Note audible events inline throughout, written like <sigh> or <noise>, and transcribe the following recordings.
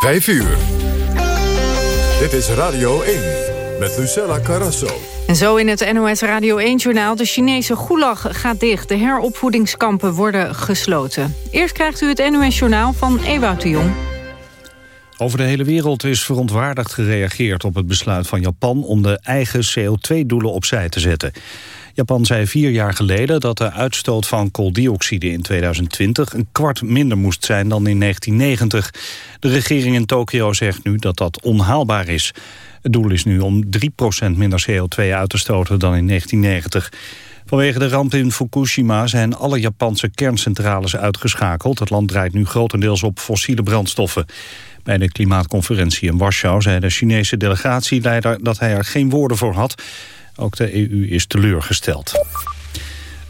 5 uur. Dit is Radio 1 met Lucella Carrasso. En zo in het NOS Radio 1-journaal. De Chinese gulag gaat dicht. De heropvoedingskampen worden gesloten. Eerst krijgt u het NOS-journaal van Ewout de Jong. Over de hele wereld is verontwaardigd gereageerd op het besluit van Japan... om de eigen CO2-doelen opzij te zetten. Japan zei vier jaar geleden dat de uitstoot van kooldioxide in 2020 een kwart minder moest zijn dan in 1990. De regering in Tokio zegt nu dat dat onhaalbaar is. Het doel is nu om 3% minder CO2 uit te stoten dan in 1990. Vanwege de ramp in Fukushima zijn alle Japanse kerncentrales uitgeschakeld. Het land draait nu grotendeels op fossiele brandstoffen. Bij de klimaatconferentie in Warschau zei de Chinese delegatieleider dat hij er geen woorden voor had. Ook de EU is teleurgesteld.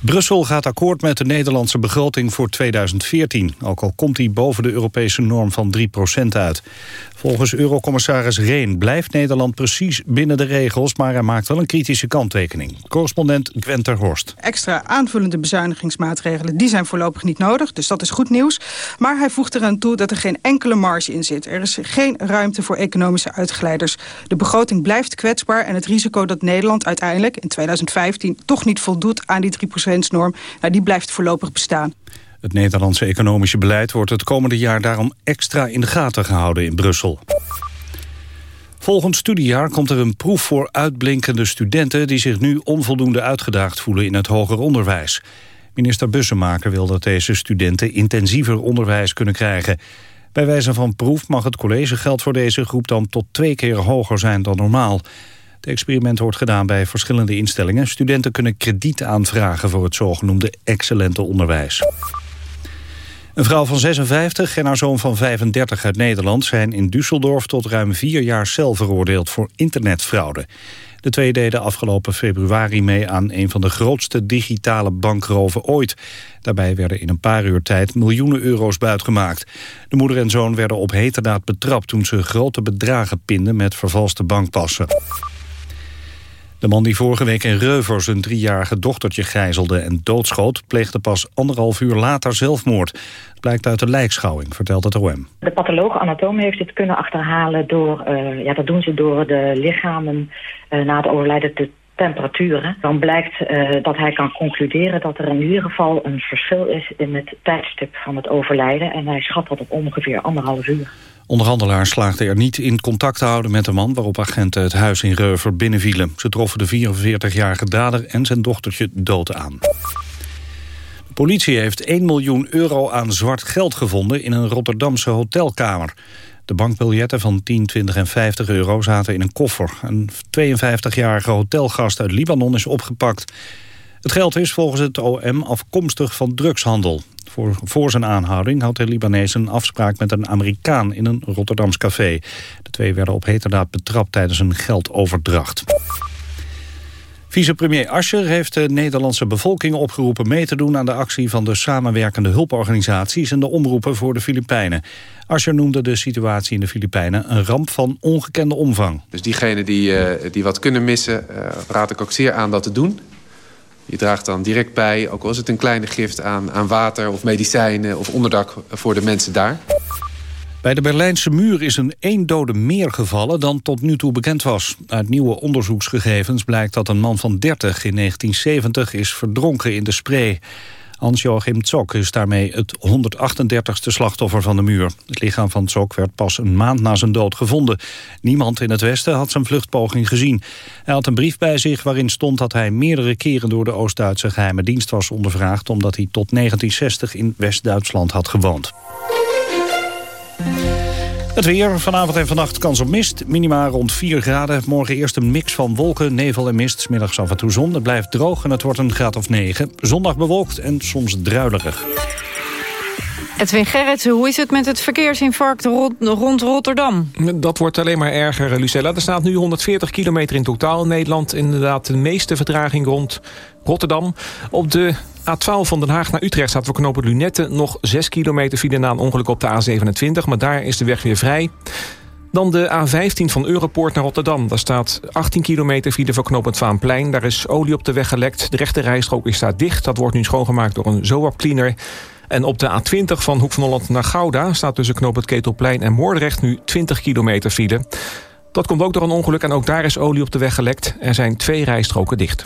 Brussel gaat akkoord met de Nederlandse begroting voor 2014. Ook al komt die boven de Europese norm van 3% uit. Volgens eurocommissaris Reen blijft Nederland precies binnen de regels... maar hij maakt wel een kritische kanttekening. Correspondent Gwenter Horst. Extra aanvullende bezuinigingsmaatregelen die zijn voorlopig niet nodig. Dus dat is goed nieuws. Maar hij voegt eraan toe dat er geen enkele marge in zit. Er is geen ruimte voor economische uitglijders. De begroting blijft kwetsbaar en het risico dat Nederland uiteindelijk... in 2015 toch niet voldoet aan die 3%-norm... Nou, die blijft voorlopig bestaan. Het Nederlandse economische beleid wordt het komende jaar daarom extra in de gaten gehouden in Brussel. Volgend studiejaar komt er een proef voor uitblinkende studenten... die zich nu onvoldoende uitgedaagd voelen in het hoger onderwijs. Minister Bussemaker wil dat deze studenten intensiever onderwijs kunnen krijgen. Bij wijze van proef mag het collegegeld voor deze groep dan tot twee keer hoger zijn dan normaal. Het experiment wordt gedaan bij verschillende instellingen. Studenten kunnen krediet aanvragen voor het zogenoemde excellente onderwijs. Een vrouw van 56 en haar zoon van 35 uit Nederland... zijn in Düsseldorf tot ruim vier jaar cel veroordeeld voor internetfraude. De twee deden afgelopen februari mee aan een van de grootste digitale bankroven ooit. Daarbij werden in een paar uur tijd miljoenen euro's buitgemaakt. De moeder en zoon werden op heterdaad betrapt toen ze grote bedragen pinden met vervalste bankpassen. De man die vorige week in Reuver zijn driejarige dochtertje gijzelde en doodschoot... pleegde pas anderhalf uur later zelfmoord. Het blijkt uit de lijkschouwing, vertelt het OM. De patholoog anatoom heeft dit kunnen achterhalen door... Uh, ja, dat doen ze door de lichamen uh, na het overlijden te temperaturen. Dan blijkt uh, dat hij kan concluderen dat er in ieder geval een verschil is... in het tijdstip van het overlijden. En hij schat dat op ongeveer anderhalf uur. Onderhandelaars slaagden er niet in contact te houden met de man... waarop agenten het huis in Reuver binnenvielen. Ze troffen de 44-jarige dader en zijn dochtertje dood aan. De politie heeft 1 miljoen euro aan zwart geld gevonden... in een Rotterdamse hotelkamer. De bankbiljetten van 10, 20 en 50 euro zaten in een koffer. Een 52-jarige hotelgast uit Libanon is opgepakt. Het geld is volgens het OM afkomstig van drugshandel. Voor, zijn aanhouding had de Libanees een afspraak met een Amerikaan in een Rotterdams café. De twee werden op heterdaad betrapt tijdens een geldoverdracht. Vicepremier Ascher heeft de Nederlandse bevolking opgeroepen mee te doen aan de actie van de samenwerkende hulporganisaties en de omroepen voor de Filipijnen. Ascher noemde de situatie in de Filipijnen een ramp van ongekende omvang. Dus diegenen die, uh, die wat kunnen missen, uh, raad ik ook zeer aan dat te doen. Je draagt dan direct bij, ook al is het een kleine gift... aan, aan water of medicijnen of onderdak voor de mensen daar. Bij de Berlijnse muur is een één dode meer gevallen dan tot nu toe bekend was. Uit nieuwe onderzoeksgegevens blijkt dat een man van 30 in 1970 is verdronken in de spray. Hans-Joachim Tsok is daarmee het 138ste slachtoffer van de muur. Het lichaam van Tsok werd pas een maand na zijn dood gevonden. Niemand in het Westen had zijn vluchtpoging gezien. Hij had een brief bij zich waarin stond dat hij meerdere keren... door de Oost-Duitse geheime dienst was ondervraagd... omdat hij tot 1960 in West-Duitsland had gewoond. Het weer, vanavond en vannacht kans op mist. Minima rond 4 graden. Morgen eerst een mix van wolken, nevel en mist. Smiddags af en toe zon. Het blijft droog en het wordt een graad of 9. Zondag bewolkt en soms druilerig. Edwin Gerrit, hoe is het met het verkeersinfarct rond, rond, Rotterdam? Dat wordt alleen maar erger, Lucella. Er staat nu 140 kilometer in totaal in Nederland. Inderdaad de meeste vertraging rond Rotterdam. Op de A12 van Den Haag naar Utrecht staat voor knopen Lunette... nog 6 kilometer file na een ongeluk op de A27. Maar daar is de weg weer vrij. Dan de A15 van Europoort naar Rotterdam. Daar staat 18 kilometer file voor knooppunt Vaanplein. Daar is olie op de weg gelekt. De rechte rijstrook is daar dicht. Dat wordt nu schoongemaakt door een zoap cleaner. En op de A20 van Hoek van Holland naar Gouda... staat tussen knoop het Ketelplein en Moordrecht nu 20 kilometer file. Dat komt ook door een ongeluk en ook daar is olie op de weg gelekt. Er zijn twee rijstroken dicht.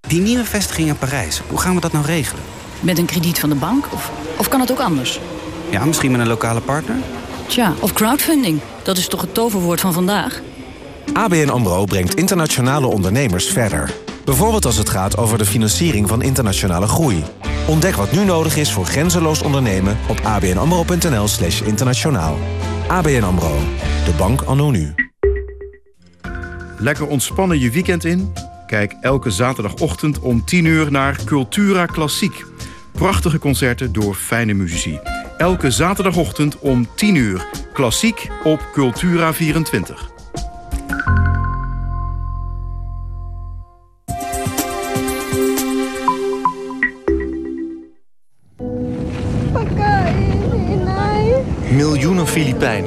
Die nieuwe vestiging in Parijs, hoe gaan we dat nou regelen? Met een krediet van de bank? Of, of kan het ook anders? Ja, misschien met een lokale partner? Tja, of crowdfunding. Dat is toch het toverwoord van vandaag? ABN AMRO brengt internationale ondernemers verder. Bijvoorbeeld als het gaat over de financiering van internationale groei. Ontdek wat nu nodig is voor grenzeloos ondernemen op abnamro.nl slash internationaal. ABN AMRO, de bank anno nu. Lekker ontspannen je weekend in? Kijk elke zaterdagochtend om 10 uur naar Cultura Klassiek. Prachtige concerten door fijne muzici. Elke zaterdagochtend om 10 uur. Klassiek op Cultura 24.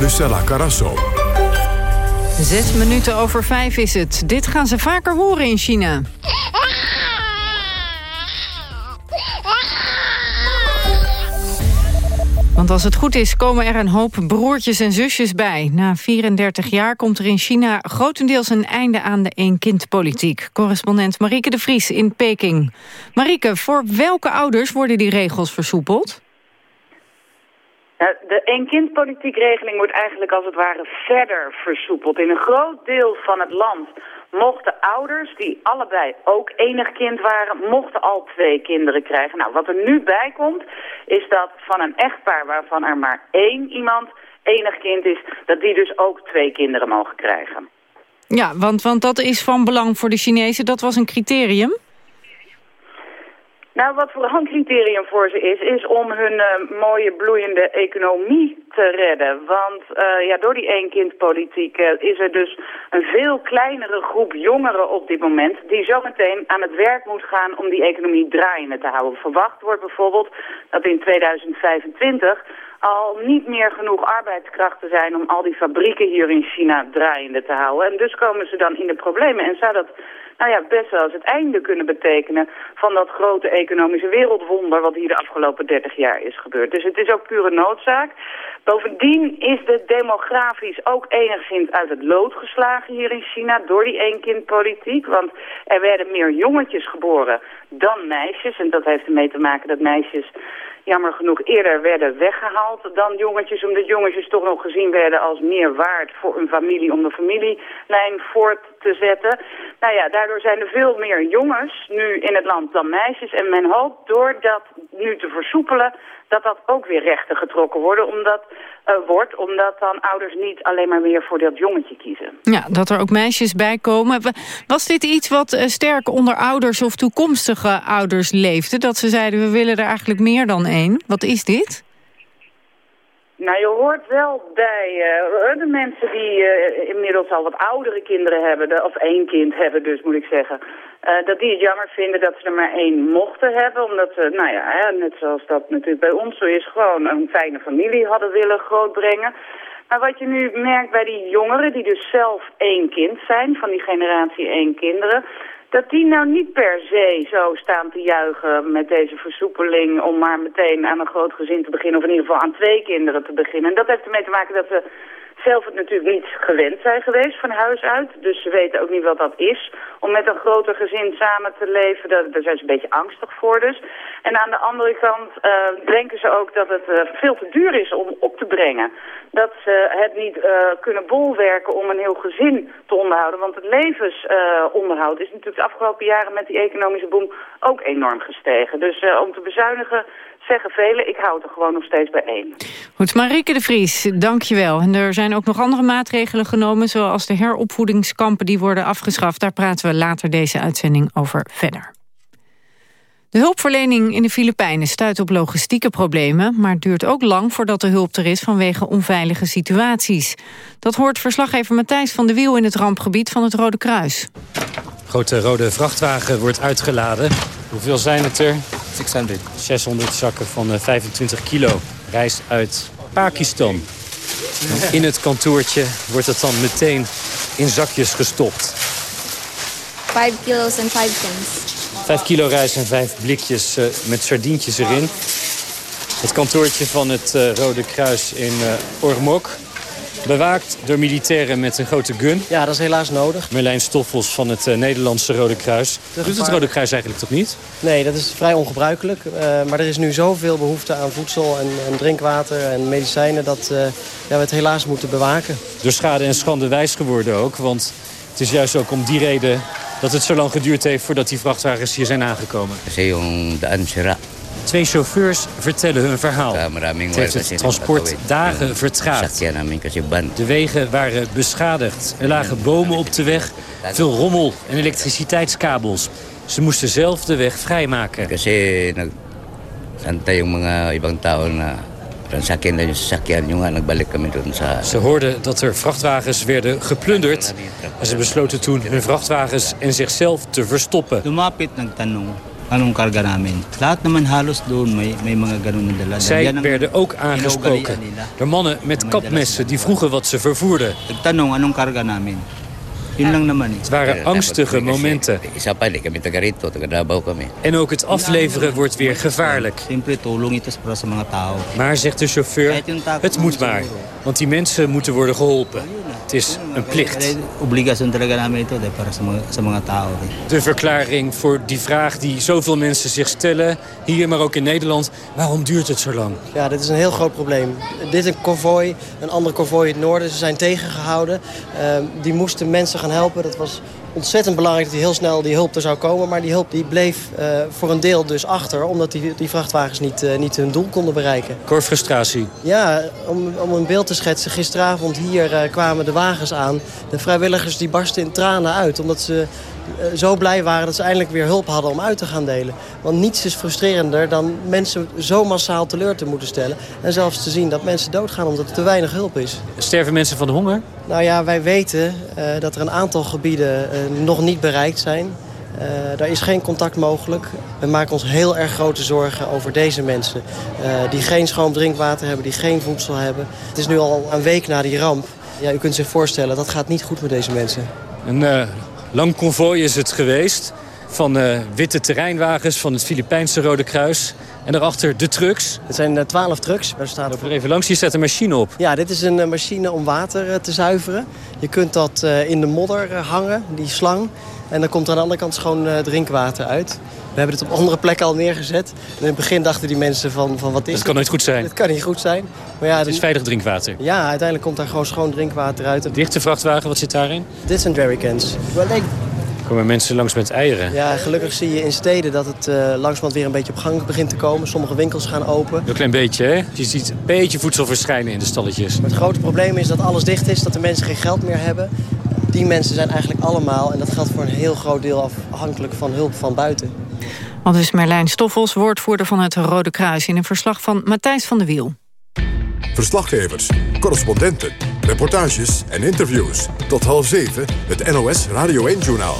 Lucella Carasso. Zes minuten over vijf is het. Dit gaan ze vaker horen in China. Want als het goed is, komen er een hoop broertjes en zusjes bij. Na 34 jaar komt er in China grotendeels een einde aan de één-kind-politiek. Correspondent Marieke de Vries in Peking. Marieke, voor welke ouders worden die regels versoepeld? De één-kind-politiekregeling wordt eigenlijk als het ware verder versoepeld. In een groot deel van het land mochten ouders, die allebei ook enig kind waren, mochten al twee kinderen krijgen. Nou, wat er nu bij komt, is dat van een echtpaar waarvan er maar één iemand enig kind is, dat die dus ook twee kinderen mogen krijgen. Ja, want, want dat is van belang voor de Chinezen. Dat was een criterium? Nou, wat vooral een criterium voor ze is, is om hun uh, mooie bloeiende economie te redden. Want uh, ja, door die eenkindpolitiek uh, is er dus een veel kleinere groep jongeren op dit moment... die zometeen aan het werk moet gaan om die economie draaiende te houden. Verwacht wordt bijvoorbeeld dat in 2025 al niet meer genoeg arbeidskrachten zijn om al die fabrieken hier in China draaiende te houden. En dus komen ze dan in de problemen. En zou dat nou ja, best wel eens het einde kunnen betekenen van dat grote economische wereldwonder wat hier de afgelopen 30 jaar is gebeurd. Dus het is ook pure noodzaak. Bovendien is de demografisch ook enigszins uit het lood geslagen hier in China door die eenkindpolitiek. Want er werden meer jongetjes geboren dan meisjes. En dat heeft ermee te maken dat meisjes jammer genoeg eerder werden weggehaald dan jongetjes. Omdat jongetjes toch nog gezien werden als meer waard voor een familie om de familielijn voort te zetten. Nou ja, daardoor zijn er veel meer jongens nu in het land dan meisjes. En men hoopt door dat nu te versoepelen dat dat ook weer rechten getrokken worden, omdat, uh, wordt. Omdat dan ouders niet alleen maar meer voor dat jongetje kiezen. Ja, dat er ook meisjes bij komen. Was dit iets wat uh, sterk onder ouders of toekomstige ouders leefde? Dat ze zeiden, we willen er eigenlijk meer dan één. Wat is dit? Nou, je hoort wel bij uh, de mensen die uh, inmiddels al wat oudere kinderen hebben, of één kind hebben dus, moet ik zeggen. Uh, dat die het jammer vinden dat ze er maar één mochten hebben. Omdat ze, nou ja, net zoals dat natuurlijk bij ons zo is, gewoon een fijne familie hadden willen grootbrengen. Maar wat je nu merkt bij die jongeren, die dus zelf één kind zijn, van die generatie één kinderen dat die nou niet per se zo staan te juichen met deze versoepeling om maar meteen aan een groot gezin te beginnen of in ieder geval aan twee kinderen te beginnen. En dat heeft ermee te maken dat ze zelf het natuurlijk niet gewend zijn geweest van huis uit. Dus ze weten ook niet wat dat is om met een groter gezin samen te leven. Daar, zijn ze een beetje angstig voor dus. En aan de andere kant uh, denken ze ook dat het uh, veel te duur is om op te brengen. Dat ze het niet uh, kunnen bolwerken om een heel gezin te onderhouden. Want het levensonderhoud is natuurlijk de afgelopen jaren met die economische boom ook enorm gestegen. Dus om te bezuinigen zeggen velen. Ik houd er gewoon nog steeds bij één. Goed, Marieke de Vries, dankjewel. En er zijn ook nog andere maatregelen genomen... zoals de heropvoedingskampen die worden afgeschaft. Daar praten we later deze uitzending over verder. De hulpverlening in de Filipijnen stuit op logistieke problemen... maar het duurt ook lang voordat de hulp er is vanwege onveilige situaties. Dat hoort verslaggever Matthijs van de Wiel in het rampgebied van het Rode Kruis. Grote rode vrachtwagen wordt uitgeladen. Hoeveel zijn het er? 600. 600 zakken van 25 kilo. Reis uit Pakistan. In het kantoortje wordt het dan meteen in zakjes gestopt. 5 kilo's en 5 cents. 5 kilo rijst en 5 blikjes uh, met sardientjes erin. Het kantoortje van het uh, Rode Kruis in uh, Ormok. Bewaakt door militairen met een grote gun. Ja, dat is helaas nodig. Merlijn Stoffels van het Nederlandse Rode Kruis. Doet het Rode Kruis eigenlijk toch niet? Nee, dat is vrij ongebruikelijk. maar er is nu zoveel behoefte aan voedsel en, en drinkwater en medicijnen... dat ja, we het helaas moeten bewaken. Door schade en schande wijs geworden ook. Want het is juist ook om die reden dat het zo lang geduurd heeft voordat die vrachtwagens hier zijn aangekomen. Twee chauffeurs vertellen hun verhaal. Het heeft het transport dagen vertraagd. De wegen waren beschadigd. Er lagen bomen op de weg, veel rommel en elektriciteitskabels. Ze moesten zelf de weg vrijmaken. Ze hoorden dat er vrachtwagens werden geplunderd. En ze besloten toen hun vrachtwagens en zichzelf te verstoppen. Anong karga namin? Lahat naman halos doon may, may mga ganun na dala. Zij werden ook aangesproken door mannen met kapmessen die vroegen wat ze vervoerden. Nagtanong anong karga namin? Yun lang naman Het waren angstige momenten. En ook het afleveren wordt weer gevaarlijk. Maar, zegt de chauffeur, het moet maar. Want die mensen moeten worden geholpen. Het is een plicht. De verklaring voor die vraag die zoveel mensen zich stellen... hier, maar ook in Nederland, waarom duurt het zo lang? Ja, dit is een heel groot probleem. Dit is een konvooi, een andere konvooi in het noorden. Ze zijn tegengehouden. Uh, die moesten mensen gaan helpen. Dat was ontzettend belangrijk dat die heel snel die hulp er zou komen. Maar die hulp die bleef uh, voor een deel dus achter. Omdat die, die vrachtwagens niet, uh, niet hun doel konden bereiken. Core frustratie. Ja, om, om een beeld te schetsen. Gisteravond hier uh, kwamen de wagens aan. De vrijwilligers die barsten in tranen uit. Omdat ze zo blij waren dat ze eindelijk weer hulp hadden om uit te gaan delen. Want niets is frustrerender dan mensen zo massaal teleur te moeten stellen. En zelfs te zien dat mensen doodgaan omdat er te weinig hulp is. Sterven mensen van de honger? Nou ja, wij weten uh, dat er een aantal gebieden uh, nog niet bereikt zijn. Uh, daar is geen contact mogelijk. We maken ons heel erg grote zorgen over deze mensen. die geen schoon drinkwater hebben, die geen voedsel hebben. Het is nu al een week na die ramp. Ja, u kunt zich voorstellen, dat gaat niet goed met deze mensen. Een lang konvooi is het geweest. Van uh, witte terreinwagens van het Filipijnse Rode Kruis. En daarachter de trucks. Het zijn twaalf uh, trucks. Daar staat... Loop er even langs, hier staat een machine op. Ja, dit is een uh, machine om water uh, te zuiveren. Je kunt dat in de modder hangen, die slang. En dan komt er aan de andere kant schoon drinkwater uit. We hebben het op andere plekken al neergezet. En in het begin dachten die mensen van, van wat is Het kan nooit goed zijn. Het kan niet goed zijn. Maar ja, het is veilig drinkwater. Ja, uiteindelijk komt daar gewoon schoon drinkwater uit. Dichte vrachtwagen, wat zit daarin? Dit zijn jerrycans. Wel, ik komen mensen langs met eieren. Ja, gelukkig zie je in steden dat het uh, langzamerhand weer een beetje op gang begint te komen. Sommige winkels gaan open. Een klein beetje, hè? Je ziet een beetje voedsel verschijnen in de stalletjes. Maar het grote probleem is dat alles dicht is, dat de mensen geen geld meer hebben. Die mensen zijn eigenlijk allemaal, en dat geldt voor een heel groot deel afhankelijk van hulp van buiten. Al dus Merlijn Stoffels, woordvoerder van het Rode Kruis... in een verslag van Matthijs van der Wiel. Verslaggevers, correspondenten, reportages en interviews. Tot half zeven, het NOS Radio 1-journaal.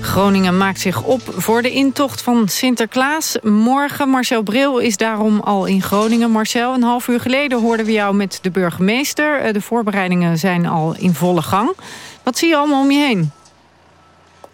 Groningen maakt zich op voor de intocht van Sinterklaas. Morgen, Marcel Bril is daarom al in Groningen. Marcel, een half uur geleden hoorden we jou met de burgemeester. De voorbereidingen zijn al in volle gang. Wat zie je allemaal om je heen?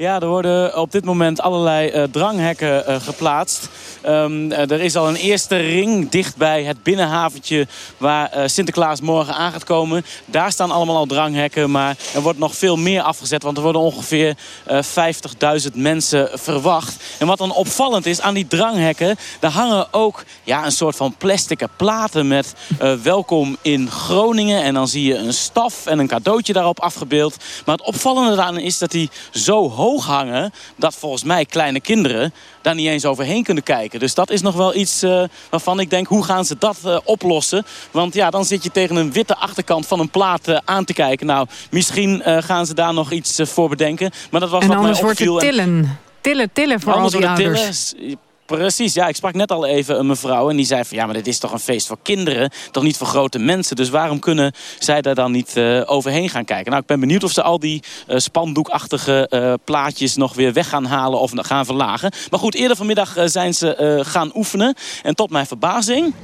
Ja, er worden op dit moment allerlei uh, dranghekken uh, geplaatst. Um, uh, er is al een eerste ring dicht bij het binnenhaventje waar Sinterklaas morgen aan gaat komen. Daar staan allemaal al dranghekken, maar er wordt nog veel meer afgezet. Want er worden ongeveer 50.000 mensen verwacht. En wat dan opvallend is aan die dranghekken, daar hangen ook ja, een soort van plastic platen met welkom in Groningen. En dan zie je een staf en een cadeautje daarop afgebeeld. Maar het opvallende daaraan is dat die zo hoog hoog hangen... dat volgens mij kleine kinderen daar niet eens overheen kunnen kijken. Dus dat is nog wel iets uh, waarvan ik denk, hoe gaan ze dat uh, oplossen? Want ja, dan zit je tegen een witte achterkant van een plaat uh, aan te kijken. Nou, misschien gaan ze daar nog iets voor bedenken. Maar dat was en wat anders mij opviel. wordt het tillen. Tillen, tillen voor al die ouders. Tillen, Precies, ja. Ik sprak net al even een mevrouw en die zei van... ja, maar dit is toch een feest voor kinderen, toch niet voor grote mensen. Dus waarom kunnen zij daar dan niet uh, overheen gaan kijken? Nou, ik ben benieuwd of ze al die uh, spandoekachtige uh, plaatjes nog weer weg gaan halen of gaan verlagen. Maar goed, eerder vanmiddag zijn ze gaan oefenen. En tot mijn verbazing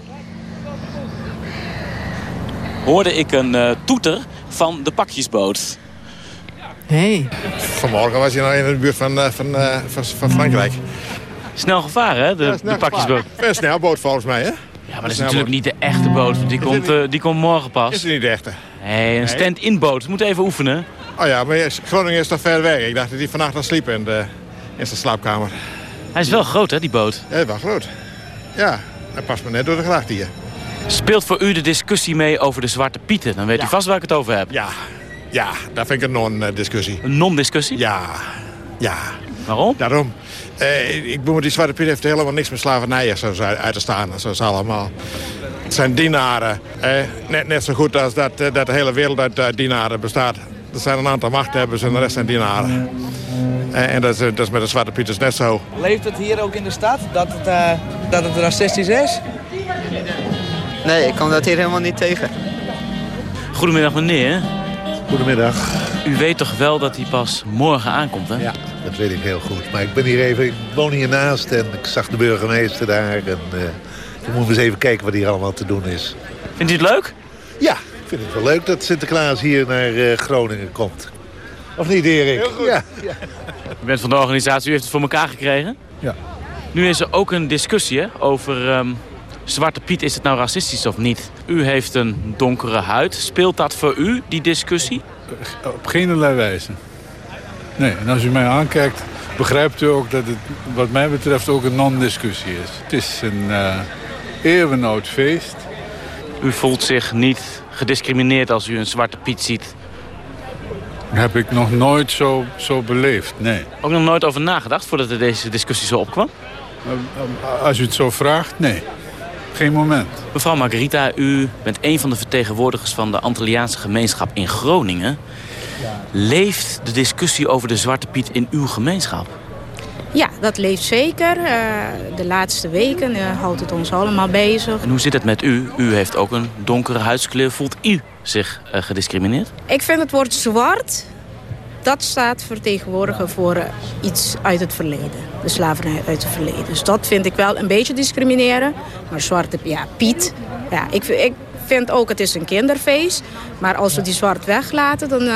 hoorde ik een toeter van de pakjesboot. Hey. Vanmorgen was je nog in de buurt van, van, van, van Frankrijk. Snel gevaar, hè, de, ja, de pakjesboot. Een snelboot volgens mij, hè? Ja, maar dat is natuurlijk niet de echte boot, want die, komt, uh, die komt morgen pas. Is het niet de echte? Nee, een stand-in boot. We moeten even oefenen. Oh ja, maar Groningen is toch ver weg. Ik dacht dat hij vannacht al sliep in, de, in zijn slaapkamer. Hij is wel groot, hè, die boot? Ja, wel groot. Ja, hij past me net door de gracht hier. Speelt voor u de discussie mee over de Zwarte Pieten? Dan weet ja. u vast waar ik het over heb. Ja, ja dat vind ik een non-discussie. Een non-discussie? Ja, ja. Waarom? Daarom. Uh, ik bedoel, die Zwarte Piet heeft helemaal niks met slavernij zo uit te staan. Zoals allemaal. Het zijn dienaren. Eh, net, net zo goed als dat, uh, dat de hele wereld uit uh, dienaren bestaat. Er zijn een aantal machthebbers en de rest zijn dienaren. en dat is, dat is met de Zwarte Piet net zo. Leeft het hier ook in de stad, dat het, dat het racistisch is? Nee, ik kom dat hier helemaal niet tegen. Goedemiddag meneer. Goedemiddag. U weet toch wel dat hij pas morgen aankomt, hè? Ja, dat weet ik heel goed. Maar ik ben hier even, ik woon hiernaast en ik zag de burgemeester daar. En uh, we moeten eens even kijken wat hier allemaal te doen is. Vindt u het leuk? Ja, ik vind het wel leuk dat Sinterklaas hier naar uh, Groningen komt. Of niet, Erik? Heel goed. Ja. ja. U bent van de organisatie, u heeft het voor elkaar gekregen? Ja. Nu is er ook een discussie hè, over um, Zwarte Piet, is het nou racistisch of niet? U heeft een donkere huid. Speelt dat voor u, die discussie? Op geen wijze. Nee, en als u mij aankijkt, begrijpt u ook dat het wat mij betreft ook een non-discussie is. Het is een uh, eeuwenoud feest. U voelt zich niet gediscrimineerd als u een Zwarte Piet ziet? Heb ik nog nooit zo, zo beleefd, nee. Ook nog nooit over nagedacht voordat er deze discussie zo opkwam? Als u het zo vraagt, nee. Geen moment. Mevrouw Margarita, u bent een van de vertegenwoordigers van de Antilliaanse gemeenschap in Groningen. Leeft de discussie over de Zwarte Piet in uw gemeenschap? Ja, dat leeft zeker. Uh, de laatste weken uh, houdt het ons allemaal bezig. En hoe zit het met u? U heeft ook een donkere huidskleur. Voelt u zich uh, gediscrimineerd? Ik vind het woord zwart dat staat vertegenwoordigen voor iets uit het verleden. De slavernij uit het verleden. Dus dat vind ik wel een beetje discrimineren. Maar zwarte, ja, Piet. Ja, ik, ik vind ook het is een kinderfeest. Maar als we die zwart weglaten, dan, uh,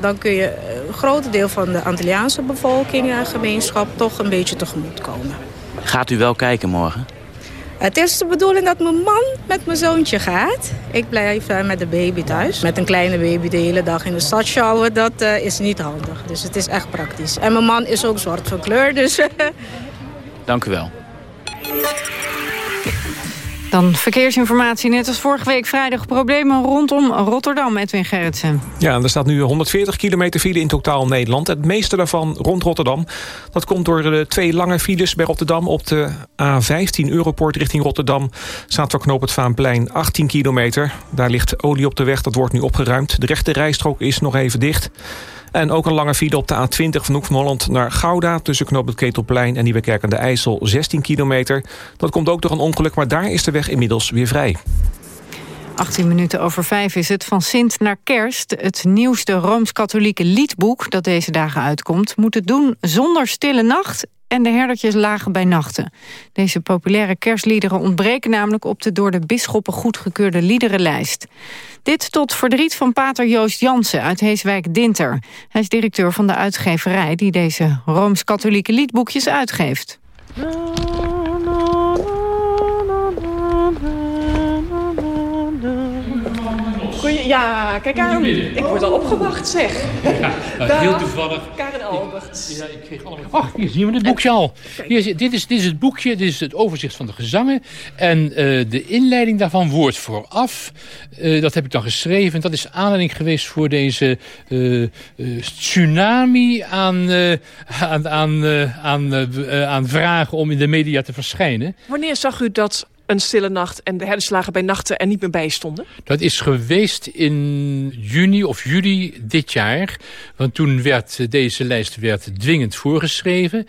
dan kun je een groot deel van de Antilliaanse bevolking, uh, gemeenschap, toch een beetje tegemoet komen. Gaat u wel kijken morgen? Het is de bedoeling dat mijn man met mijn zoontje gaat. Ik blijf uh, met de baby thuis. Met een kleine baby de hele dag in de stad sjouwen, dat uh, is niet handig. Dus het is echt praktisch. En mijn man is ook zwart van kleur, dus... <laughs> Dank u wel. Dan verkeersinformatie, net als vorige week vrijdag problemen rondom Rotterdam, Edwin Gerritsen. Ja, er staat nu 140 kilometer file in totaal Nederland. Het meeste daarvan rond Rotterdam. Dat komt door de twee lange files bij Rotterdam. Op de A15 Europort richting Rotterdam staat voor knoop het Vaanplein 18 kilometer. Daar ligt olie op de weg, dat wordt nu opgeruimd. De rechte rijstrook is nog even dicht. En ook een lange file op de A20 van Hoek van Holland naar Gouda... tussen Knoop het Ketelplein en Nieuwekerk aan de IJssel 16 kilometer. Dat komt ook door een ongeluk, maar daar is de weg inmiddels weer vrij. 18 minuten over vijf is het. Van Sint naar Kerst. Het nieuwste Rooms-Katholieke liedboek dat deze dagen uitkomt... moet het doen zonder stille nacht en de herdertjes lagen bij nachten. Deze populaire kerstliederen ontbreken namelijk op de door de bisschoppen goedgekeurde liederenlijst. Dit tot verdriet van pater Joost Jansen uit Heeswijk-Dinter. Hij is directeur van de uitgeverij die deze Rooms-Katholieke liedboekjes uitgeeft. Ja, kijk aan. Ik word al opgewacht, zeg. Ja, heel toevallig. Karen Albert. Ja, ik kreeg allemaal... Oh, hier zien we het boekje al. Hier, is- dit, is, dit is het boekje, dit is het overzicht van de gezangen. En eh, de inleiding daarvan, woord vooraf, eh, dat heb ik dan geschreven. Dat is aanleiding geweest voor deze eh, eh, tsunami aan, eh, aan, aan, aan, aan vragen om in de media te verschijnen. Wanneer zag u dat een stille nacht en de herdenslagen bij nachten er niet meer bij stonden? Dat is geweest in juni of juli dit jaar. Want toen werd deze lijst werd dwingend voorgeschreven.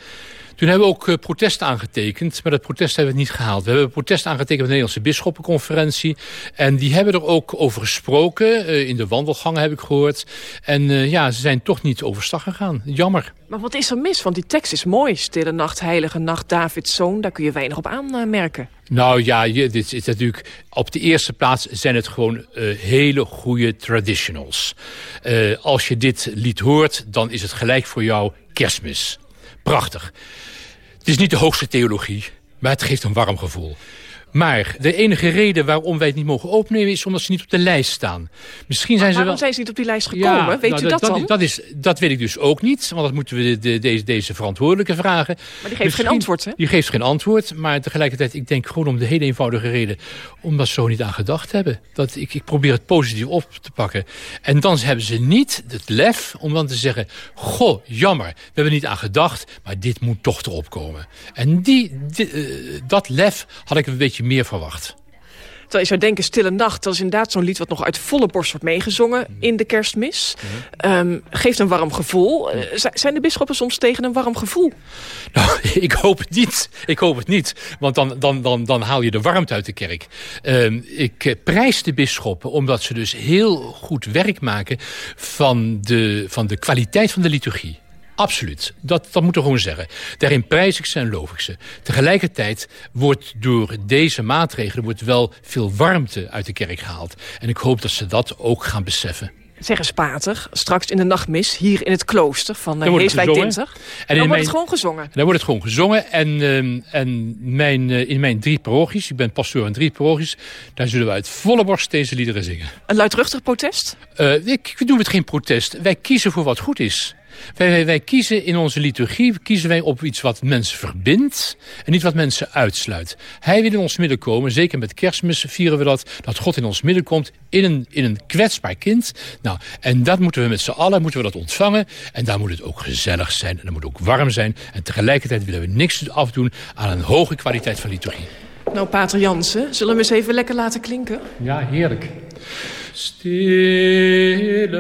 Toen hebben we ook eh, protest aangetekend, maar dat protest hebben we niet gehaald. We hebben protest aangetekend bij de Nederlandse Bisschoppenconferentie. En die hebben er ook over gesproken. eh, in de wandelgangen heb ik gehoord. En eh, ja, ze zijn toch niet overstag gegaan. Jammer. Maar wat is er mis? Want die tekst is mooi. Stille nacht, heilige nacht, Davids zoon. Daar kun je weinig op aanmerken. Nou ja, je, dit is natuurlijk op de eerste plaats zijn het gewoon hele goede traditionals. Als je dit lied hoort, dan is het gelijk voor jou kerstmis. Prachtig. Het is niet de hoogste theologie, maar het geeft een warm gevoel. Maar de enige reden waarom wij het niet mogen opnemen... is omdat ze niet op de lijst staan. Misschien zijn ze Waarom wel... zijn ze niet op die lijst gekomen? Weet nou, u dat, dan? Dat, is, dat weet ik dus ook niet. Want dat moeten we de, de- deze, deze verantwoordelijke vragen. Maar die geeft geen antwoord, hè? Die geeft geen antwoord. Maar tegelijkertijd, ik denk gewoon om de hele eenvoudige reden... omdat ze zo niet aan gedacht hebben. Dat ik, ik probeer het positief op te pakken. En dan hebben ze niet het lef om dan te zeggen... goh, jammer, we hebben niet aan gedacht... maar dit moet toch erop komen. En die, die, eh, dat lef had ik een beetje meer verwacht. Terwijl je zou denken, Stille Nacht, dat is inderdaad zo'n lied... wat nog uit volle borst wordt meegezongen in de kerstmis. Ehm, geeft een warm gevoel. Eh, z- zijn de bisschoppen soms tegen een warm gevoel? Nou, <laughs> ik hoop het niet. Ik hoop het niet. Want dan, dan, dan, dan haal je de warmte uit de kerk. Ehm, ik eh, prijs de bisschoppen omdat ze dus heel goed werk maken... van de, van de kwaliteit van de liturgie. Absoluut. Dat, dat moet ik gewoon zeggen. Daarin prijs ik ze en loof ik ze. Tegelijkertijd wordt door deze maatregelen wordt wel veel warmte uit de kerk gehaald. En ik hoop dat ze dat ook gaan beseffen. Zeg eens, pater, straks in de nachtmis... hier in het klooster van uh, Heeswijk. En dan wordt mijn- het gewoon gezongen. Dan wordt het gewoon gezongen. En, ehm, en mijn, eh, in mijn drie parochies, ik ben pastoor in drie parochies... daar zullen we uit volle borst deze liederen zingen. Een luidruchtig protest? Eh, ik, ik doe het geen protest. Wij kiezen voor wat goed is. Wij, wij, wij kiezen in onze liturgie kiezen wij op iets wat mensen verbindt... en niet wat mensen uitsluit. Hij wil in ons midden komen, zeker met kerstmis vieren we dat... dat God in ons midden komt in een, in een kwetsbaar kind. Nou, en dat moeten we met z'n allen moeten we dat ontvangen. En daar moet het ook gezellig zijn en dat moet ook warm zijn. En tegelijkertijd willen we niks afdoen aan een hoge kwaliteit van liturgie. Nou, pater Jansen, zullen we hem eens even lekker laten klinken? Ja, heerlijk. Stille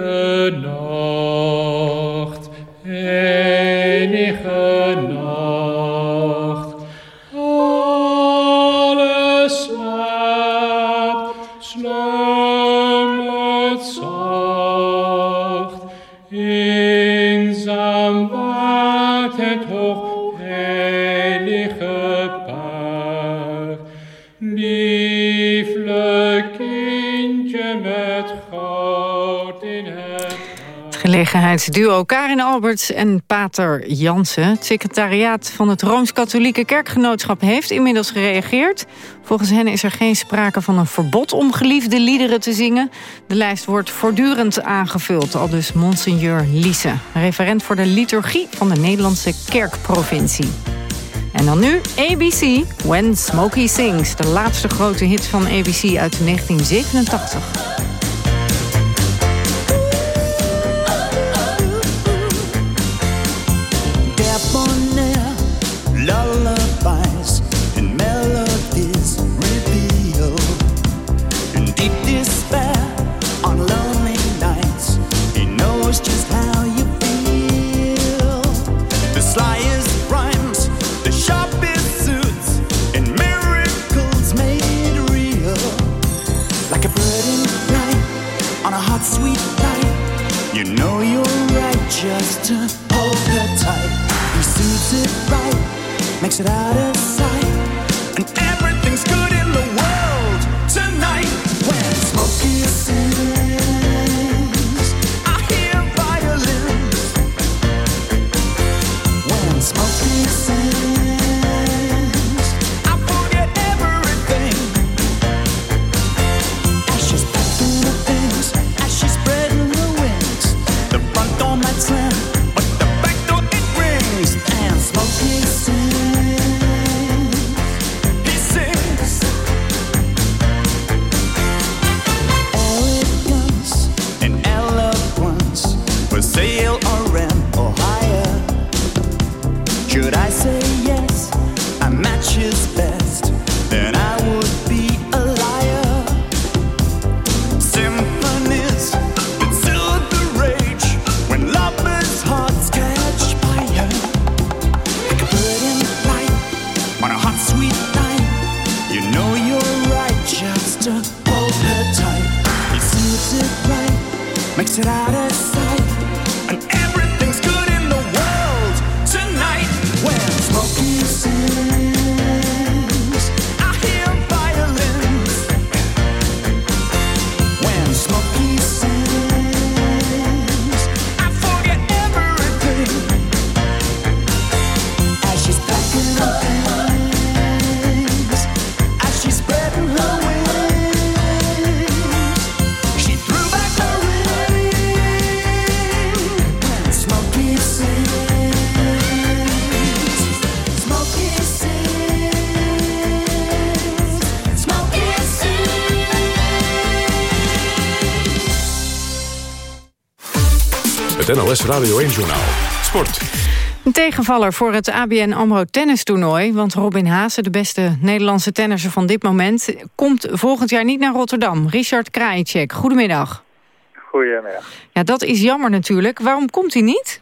nacht, heilige nacht, Het gelegenheidsduo Karin Alberts en Pater Jansen. Het secretariaat van het Rooms-Katholieke Kerkgenootschap heeft inmiddels gereageerd. Volgens hen is er geen sprake van een verbod om geliefde liederen te zingen. De lijst wordt voortdurend aangevuld, al dus Monseigneur Liese. Referent voor de liturgie van de Nederlandse kerkprovincie. En dan nu ABC, When Smokey Sings. De laatste grote hit van ABC uit 1987. NOS Radio 1-journaal. Sport. Een tegenvaller voor het ABN AMRO tennistoernooi... want Robin Haase, de beste Nederlandse tennisser van dit moment... komt volgend jaar niet naar Rotterdam. Richard Krajicek, goedemiddag. Goedemiddag. Ja, dat is jammer natuurlijk. Waarom komt hij niet?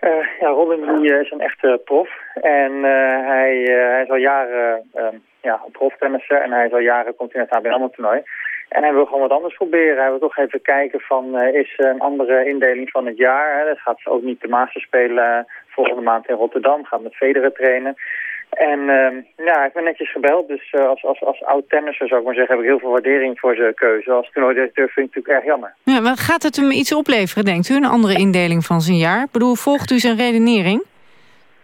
Eh, ja, Robin die, eh, is een echte prof. En eh, hij, eh, hij is al jaren uh, ja, een proftennisser. En hij is al jaren komt hij naar het ABN AMRO toernooi. En hij wil gewoon wat anders proberen. Hij wil toch even kijken van, eh, is een andere indeling van het jaar? Hè? Dat gaat ze ook niet de Master spelen eh, volgende maand in Rotterdam. Gaat met Federer trainen. En ehm, ja, ik ben netjes gebeld. Dus eh, als, als, als oud tennisser zou ik maar zeggen, heb ik heel veel waardering voor zijn keuze. Als toernooidirecteur vind ik het natuurlijk erg jammer. Ja, maar gaat het hem iets opleveren, denkt u? Een andere indeling van zijn jaar? Ik bedoel, volgt u zijn redenering?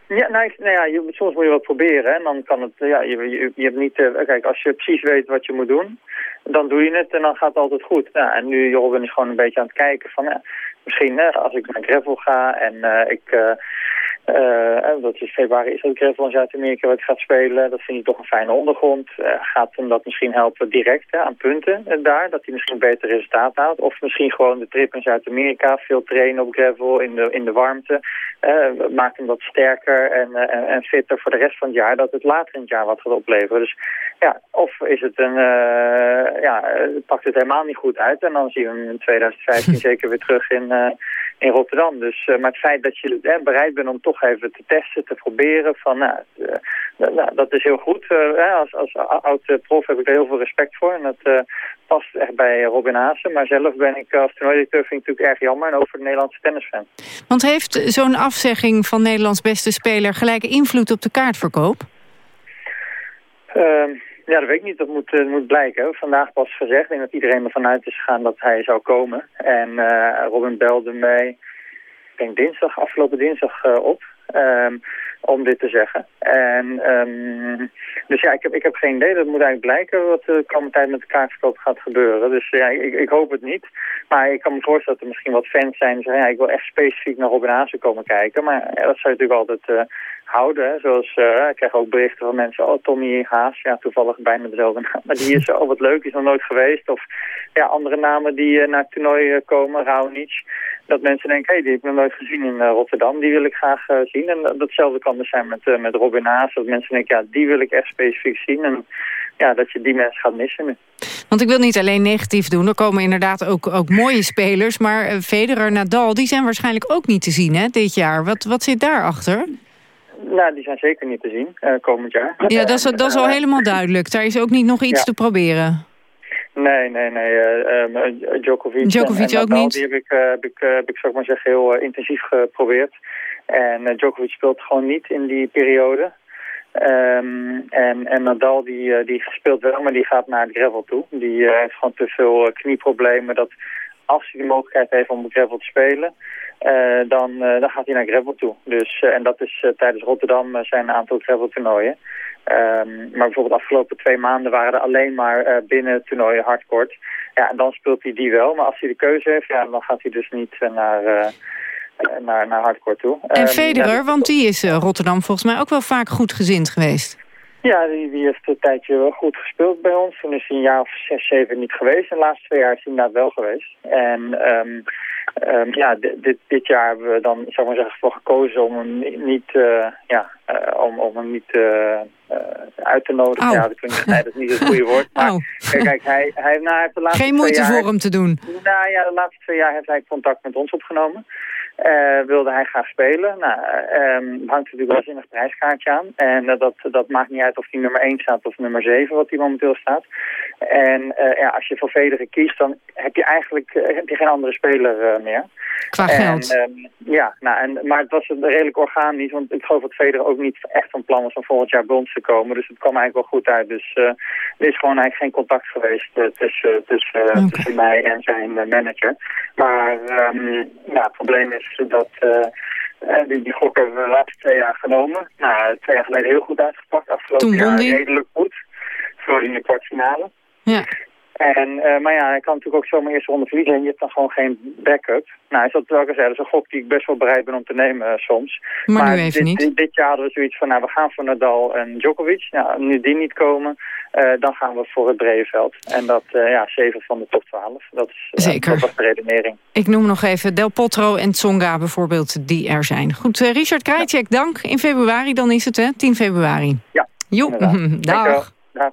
Ja, nou, ik- nou ja, je, soms moet je wat proberen. En dan kan het, ja, je, je, je hebt niet, kijk, als je precies weet wat je moet doen, dan doe je het en dan gaat het altijd goed. Ja, en nu, Robin is gewoon een beetje aan het kijken van, misschien als ik naar gravel ga en eh, ik, eh, eh, dat is februari is ook gravel in Zuid-Amerika wat ik ga spelen, dat vind ik toch een fijne ondergrond. Eh, gaat hem dat misschien helpen direct hè, aan punten eh, daar, dat hij misschien beter resultaat haalt. Of misschien gewoon de trip in Zuid-Amerika, veel trainen op gravel in de, in de warmte, maakt hem wat sterker en, en, en fitter voor de rest van het jaar, dat het later in het jaar wat gaat opleveren. Dus ja, of is het een, ja, eh, pakt het helemaal niet goed uit en dan zien we hem in <laughs> 2015 zeker weer terug in, in Rotterdam. Dus, maar het feit dat je bereid bent om toch even te testen, te proberen, van, nou, eh, nou, nou, dat is heel goed. Eh, als als oud eh, prof heb ik er heel veel respect voor en dat eh, past echt bij Robin Haase. Maar zelf ben ik als toernooidirecteur vind ik natuurlijk erg jammer en ook voor de Nederlandse tennisfan. Want heeft zo'n afzegging van Nederlands beste speler... gelijke invloed op de kaartverkoop? Ehm, ja, dat weet ik niet. Dat moet, eh, moet blijken. Vandaag pas gezegd. Ik denk dat iedereen ervan uit is gegaan dat hij zou komen. En eh, Robin belde mij, dinsdag, afgelopen dinsdag eh, op. ehm, om dit te zeggen. En, ehm, dus ja, ik heb, ik heb geen idee. Dat moet eigenlijk blijken wat de komende tijd met de kaartverkoop gaat gebeuren. Dus ja, ik, ik hoop het niet. Maar ik kan me voorstellen dat er misschien wat fans zijn die zeggen... ja, ik wil echt specifiek naar Robin Haase komen kijken. Maar dat zou je natuurlijk altijd eh, houden. Zoals, eh, ik krijg ook berichten van mensen... oh, Tommy Haas, ja, toevallig bijna dezelfde naam. Maar die is, oh, wat leuk, is nog nooit geweest. Of ja, andere namen die naar het toernooi komen, Raonic. Dat mensen denken, hé, hey, die heb ik nog nooit gezien in eh, Rotterdam. Die wil ik graag eh, zien. En dat- datzelfde kan dus zijn met, eh, met Robin Haas. Dat mensen denken, ja, die wil ik echt specifiek zien. En ja, dat je die mensen gaat missen nu. Want ik wil niet alleen negatief doen. Er komen inderdaad ook, ook mooie spelers. Maar Federer, Nadal, die zijn waarschijnlijk ook niet te zien hè, dit jaar. Wat, wat zit daarachter? Nou, die zijn zeker niet te zien komend jaar. Ja, dat is, dat is al helemaal duidelijk. Daar is ook niet nog iets Ja. te proberen. Nee, nee, nee. eh, ehm, eh, Djokovic, Djokovic en, en ook Nadal, niet? Die heb ik, eh, heb ik, eh, heb ik, zou ik maar zeggen, heel eh, intensief geprobeerd. En eh, Djokovic speelt gewoon niet in die periode. Ehm, en, en Nadal die, eh, die speelt wel, maar die gaat naar het gravel toe. Die eh, heeft gewoon te veel eh, knieproblemen. Dat als hij de mogelijkheid heeft om op gravel te spelen, eh, dan, eh, dan gaat hij naar gravel toe. Dus, eh, en dat is eh, tijdens Rotterdam eh, zijn een aantal gravel toernooien. Ehm, maar bijvoorbeeld de afgelopen twee maanden waren er alleen maar eh, binnen toernooien hardcourt. Ja, en dan speelt hij die wel. Maar als hij de keuze heeft, ja, dan gaat hij dus niet eh, naar, eh, naar, naar hardcourt toe. En Ehm, Federer, want die is Rotterdam volgens mij ook wel vaak goed gezind geweest. Ja, die, die heeft een tijdje wel goed gespeeld bij ons. Toen is hij een jaar of zes, zeven niet geweest. En de laatste twee jaar is hij inderdaad wel geweest. En um, um, ja, dit, dit jaar hebben we dan, zou ik maar zeggen, voor gekozen om hem niet, uh, ja, uh, om, om hem niet uh, uit te nodigen. Ja, dat, klinkt, nee, dat is niet het goede woord. <laughs> Maar kijk, kijk, hij, hij, nou, hij heeft de laatste Geen moeite jaar, voor hem te doen. Nou ja, de laatste twee jaar heeft hij contact met ons opgenomen. Uh, wilde hij graag spelen. Nou, um, hangt natuurlijk wel een zinnig prijskaartje aan. En uh, dat, dat maakt niet uit of hij nummer 1 staat of nummer 7, wat hij momenteel staat. En uh, ja, als je voor Federer kiest, dan heb je eigenlijk heb je geen andere speler meer. Qua en, geld. Um, ja, nou, en, maar het was redelijk organisch, want ik geloof dat Federer ook niet echt van plan was om volgend jaar bij ons te komen. Dus het kwam eigenlijk wel goed uit. Dus er is gewoon eigenlijk geen contact geweest tussen, tussen, okay. tussen mij en zijn manager. Maar um, ja, het probleem is dat uh, die, die gok hebben we de laatste twee jaar genomen. Nou, twee jaar geleden heel goed uitgepakt. Afgelopen jaar redelijk goed. Voor in de kwartfinale. Ja. En, uh, maar ja, hij kan natuurlijk ook zomaar eerst ronde verliezen en je hebt dan gewoon geen backup. Nou, is dat wel gezegd, dat is een gok die ik best wel bereid ben om te nemen uh, soms. Maar, maar nu even dit, niet. Dit, dit, jaar hadden we zoiets van, nou, we gaan voor Nadal en Djokovic. Nou, nu die niet komen, uh, dan gaan we voor het brede veld. En dat, ja, 7 van de top 12. Dat, is, Zeker. dat was de redenering. Ik noem nog even Del Potro en Tsonga bijvoorbeeld, die er zijn. Goed, Richard Krajcek, dank. In februari dan is het, hè? 10 februari. Ja, Jo, <laughs> dag. Dag.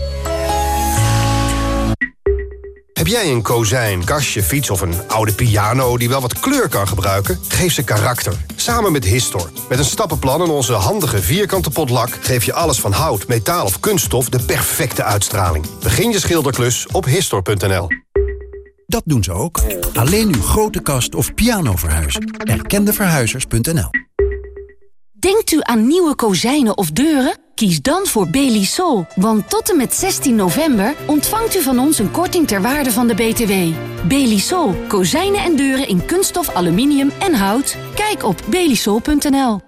Heb jij een kozijn, kastje, fiets of een oude piano die wel wat kleur kan gebruiken? Geef ze karakter. Samen met Histor. Met een stappenplan en onze handige vierkante potlak... geef je alles van hout, metaal of kunststof de perfecte uitstraling. Begin je schilderklus op Histor.nl. Dat doen ze ook. Alleen uw grote kast of piano verhuizen. Erkendeverhuizers.nl Denkt u aan nieuwe kozijnen of deuren? Kies dan voor Belisol, want tot en met 16 november ontvangt u van ons een korting ter waarde van de BTW. Belisol, kozijnen en deuren in kunststof, aluminium en hout. Kijk op belisol.nl.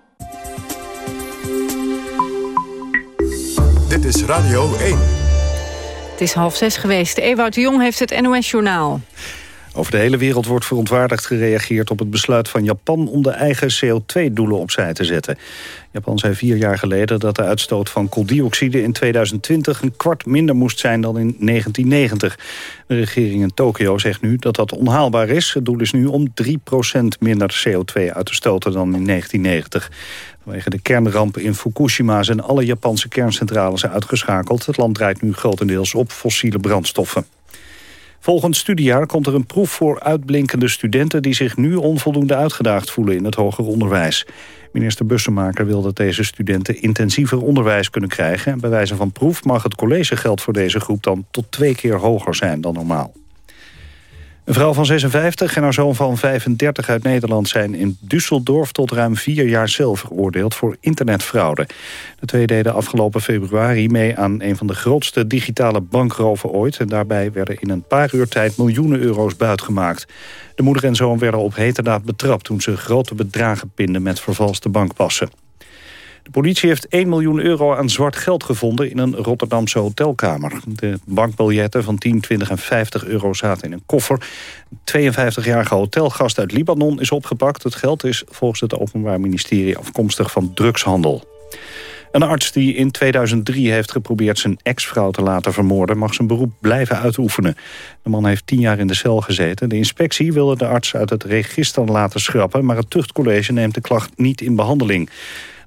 Dit is Radio 1. Het is half zes geweest. Ewout de Jong heeft het NOS-journaal. Over de hele wereld wordt verontwaardigd gereageerd op het besluit van Japan om de eigen CO2-doelen opzij te zetten. Japan zei vier jaar geleden dat de uitstoot van kooldioxide in 2020 een kwart minder moest zijn dan in 1990. De regering in Tokio zegt nu dat dat onhaalbaar is. Het doel is nu om 3% minder CO2 uit te stoten dan in 1990. Vanwege de kernramp in Fukushima zijn alle Japanse kerncentrales uitgeschakeld. Het land draait nu grotendeels op fossiele brandstoffen. Volgend studiejaar komt er een proef voor uitblinkende studenten... die zich nu onvoldoende uitgedaagd voelen in het hoger onderwijs. Minister Bussemaker wil dat deze studenten intensiever onderwijs kunnen krijgen. En bij wijze van proef mag het collegegeld voor deze groep dan tot twee keer hoger zijn dan normaal. Een vrouw van 56 en haar zoon van 35 uit Nederland zijn in Düsseldorf tot ruim vier jaar cel veroordeeld voor internetfraude. De twee deden afgelopen februari mee aan een van de grootste digitale bankroven ooit. En daarbij werden in een paar uur tijd miljoenen euro's buitgemaakt. De moeder en zoon werden op heterdaad betrapt toen ze grote bedragen pinden met vervalste bankpassen. De politie heeft 1 miljoen euro aan zwart geld gevonden in een Rotterdamse hotelkamer. De bankbiljetten van 10, 20 en 50 euro zaten in een koffer. Een 52-jarige hotelgast uit Libanon is opgepakt. Het geld is volgens het Openbaar Ministerie afkomstig van drugshandel. Een arts die in 2003 heeft geprobeerd zijn ex-vrouw te laten vermoorden... mag zijn beroep blijven uitoefenen. De man heeft tien jaar in de cel gezeten. De inspectie wilde de arts uit het register laten schrappen... maar het tuchtcollege neemt de klacht niet in behandeling.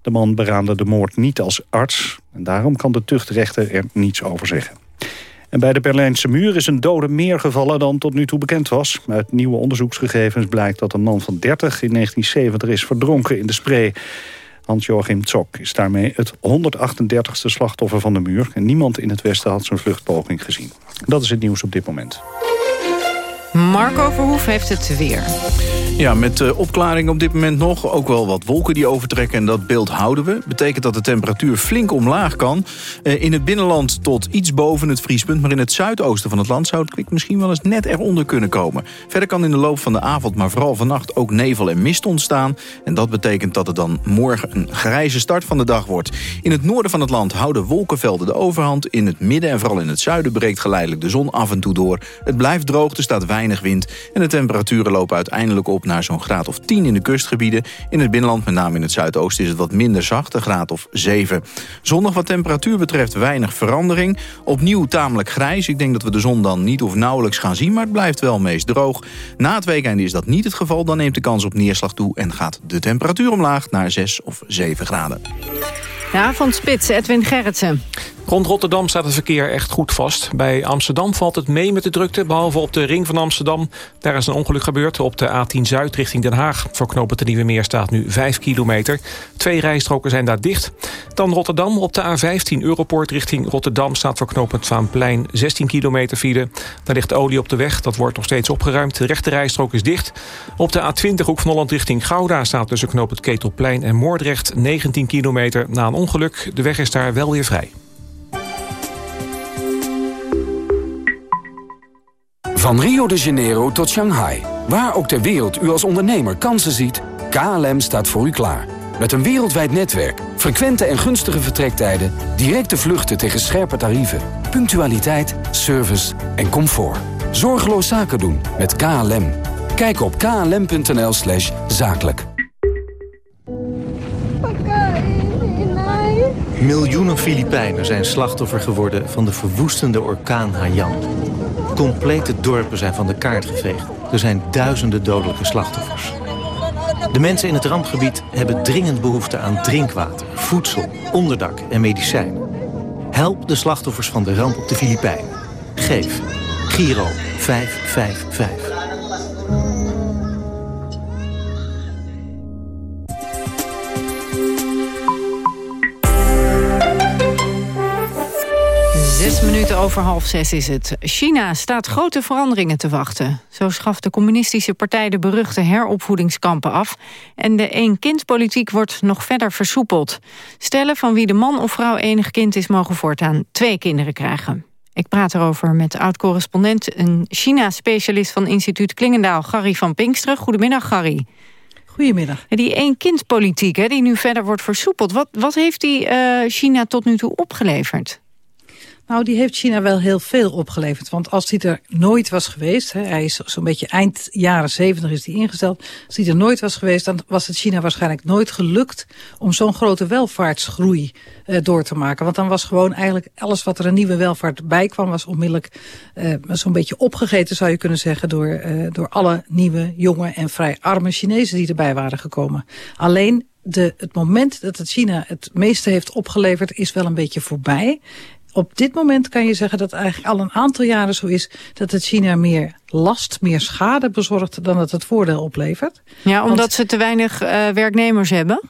De man beraamde de moord niet als arts. En daarom kan de tuchtrechter er niets over zeggen. En bij de Berlijnse muur is een dode meer gevallen dan tot nu toe bekend was. Uit nieuwe onderzoeksgegevens blijkt dat een man van 30 in 1970 is verdronken in de spree. Hans-Joachim Zok is daarmee het 138ste slachtoffer van de muur. En niemand in het Westen had zijn vluchtpoging gezien. Dat is het nieuws op dit moment. Marco Verhoef heeft het weer. Ja, met uh, opklaring op dit moment nog. Ook wel wat wolken die overtrekken en dat beeld houden we. Betekent dat de temperatuur flink omlaag kan. Uh, in het binnenland tot iets boven het vriespunt. Maar in het zuidoosten van het land zou het misschien wel eens net eronder kunnen komen. Verder kan in de loop van de avond, maar vooral vannacht ook nevel en mist ontstaan. En dat betekent dat het dan morgen een grijze start van de dag wordt. In het noorden van het land houden wolkenvelden de overhand. In het midden en vooral in het zuiden breekt geleidelijk de zon af en toe door. Het blijft droog, er staat weinig wind. En de temperaturen lopen uiteindelijk op naar zo'n graad of 10 in de kustgebieden. In het binnenland, met name in het zuidoosten, is het wat minder zacht, een graad of 7. Zondag wat temperatuur betreft weinig verandering. Opnieuw tamelijk grijs. Ik denk dat we de zon dan niet of nauwelijks gaan zien, maar het blijft wel meest droog. Na het weekend is dat niet het geval, dan neemt de kans op neerslag toe... en gaat de temperatuur omlaag naar 6 of 7 graden. De avondspits, Edwin Gerritsen. Rond Rotterdam staat het verkeer echt goed vast. Bij Amsterdam valt het mee met de drukte, behalve op de ring van Amsterdam. Daar is een ongeluk gebeurd op de A10 Zuid richting Den Haag. Voor knopen de Nieuwe Meer staat nu 5 kilometer. Twee rijstroken zijn daar dicht. Dan Rotterdam op de A15 Europort richting Rotterdam... staat voor knooppunt Vaanplein 16 kilometer file. Daar ligt olie op de weg, dat wordt nog steeds opgeruimd. De rechte rijstrook is dicht. Op de A20 Hoek van Holland richting Gouda... staat tussen knooppunt Ketelplein en Moordrecht 19 kilometer na een ongeluk. De weg is daar wel weer vrij. Van Rio de Janeiro tot Shanghai. Waar ook ter wereld u als ondernemer kansen ziet, KLM staat voor u klaar. Met een wereldwijd netwerk, frequente en gunstige vertrektijden... directe vluchten tegen scherpe tarieven, punctualiteit, service en comfort. Zorgeloos zaken doen met KLM. Kijk op klm.nl slash zakelijk. Miljoenen Filipijnen zijn slachtoffer geworden van de verwoestende orkaan Haiyan. Complete dorpen zijn van de kaart geveegd. Er zijn duizenden dodelijke slachtoffers. De mensen in het rampgebied hebben dringend behoefte aan drinkwater, voedsel, onderdak en medicijn. Help de slachtoffers van de ramp op de Filipijnen. Geef. Giro 555. Minuten over half zes is het. China staat grote veranderingen te wachten. Zo schaft de communistische partij de beruchte heropvoedingskampen af... en de één-kind-politiek wordt nog verder versoepeld. Stellen van wie de man of vrouw enig kind is... mogen voortaan twee kinderen krijgen. Ik praat erover met oud-correspondent... een China-specialist van instituut Klingendaal, Gary van Pinksteren. Goedemiddag, Gary. Goedemiddag. Die één-kind-politiek die nu verder wordt versoepeld... wat, wat heeft die uh, China tot nu toe opgeleverd? Nou, die heeft China wel heel veel opgeleverd. Want als die er nooit was geweest, hè, hij is zo'n beetje eind jaren zeventig is die ingesteld. Als die er nooit was geweest, dan was het China waarschijnlijk nooit gelukt om zo'n grote welvaartsgroei uh, door te maken. Want dan was gewoon eigenlijk alles wat er een nieuwe welvaart bij kwam, was onmiddellijk uh, zo'n beetje opgegeten, zou je kunnen zeggen, door, uh, door alle nieuwe, jonge en vrij arme Chinezen die erbij waren gekomen. Alleen de, het moment dat het China het meeste heeft opgeleverd is wel een beetje voorbij op dit moment kan je zeggen dat het eigenlijk al een aantal jaren zo is... dat het China meer last, meer schade bezorgt dan dat het voordeel oplevert. Ja, omdat Want, ze te weinig uh, werknemers hebben?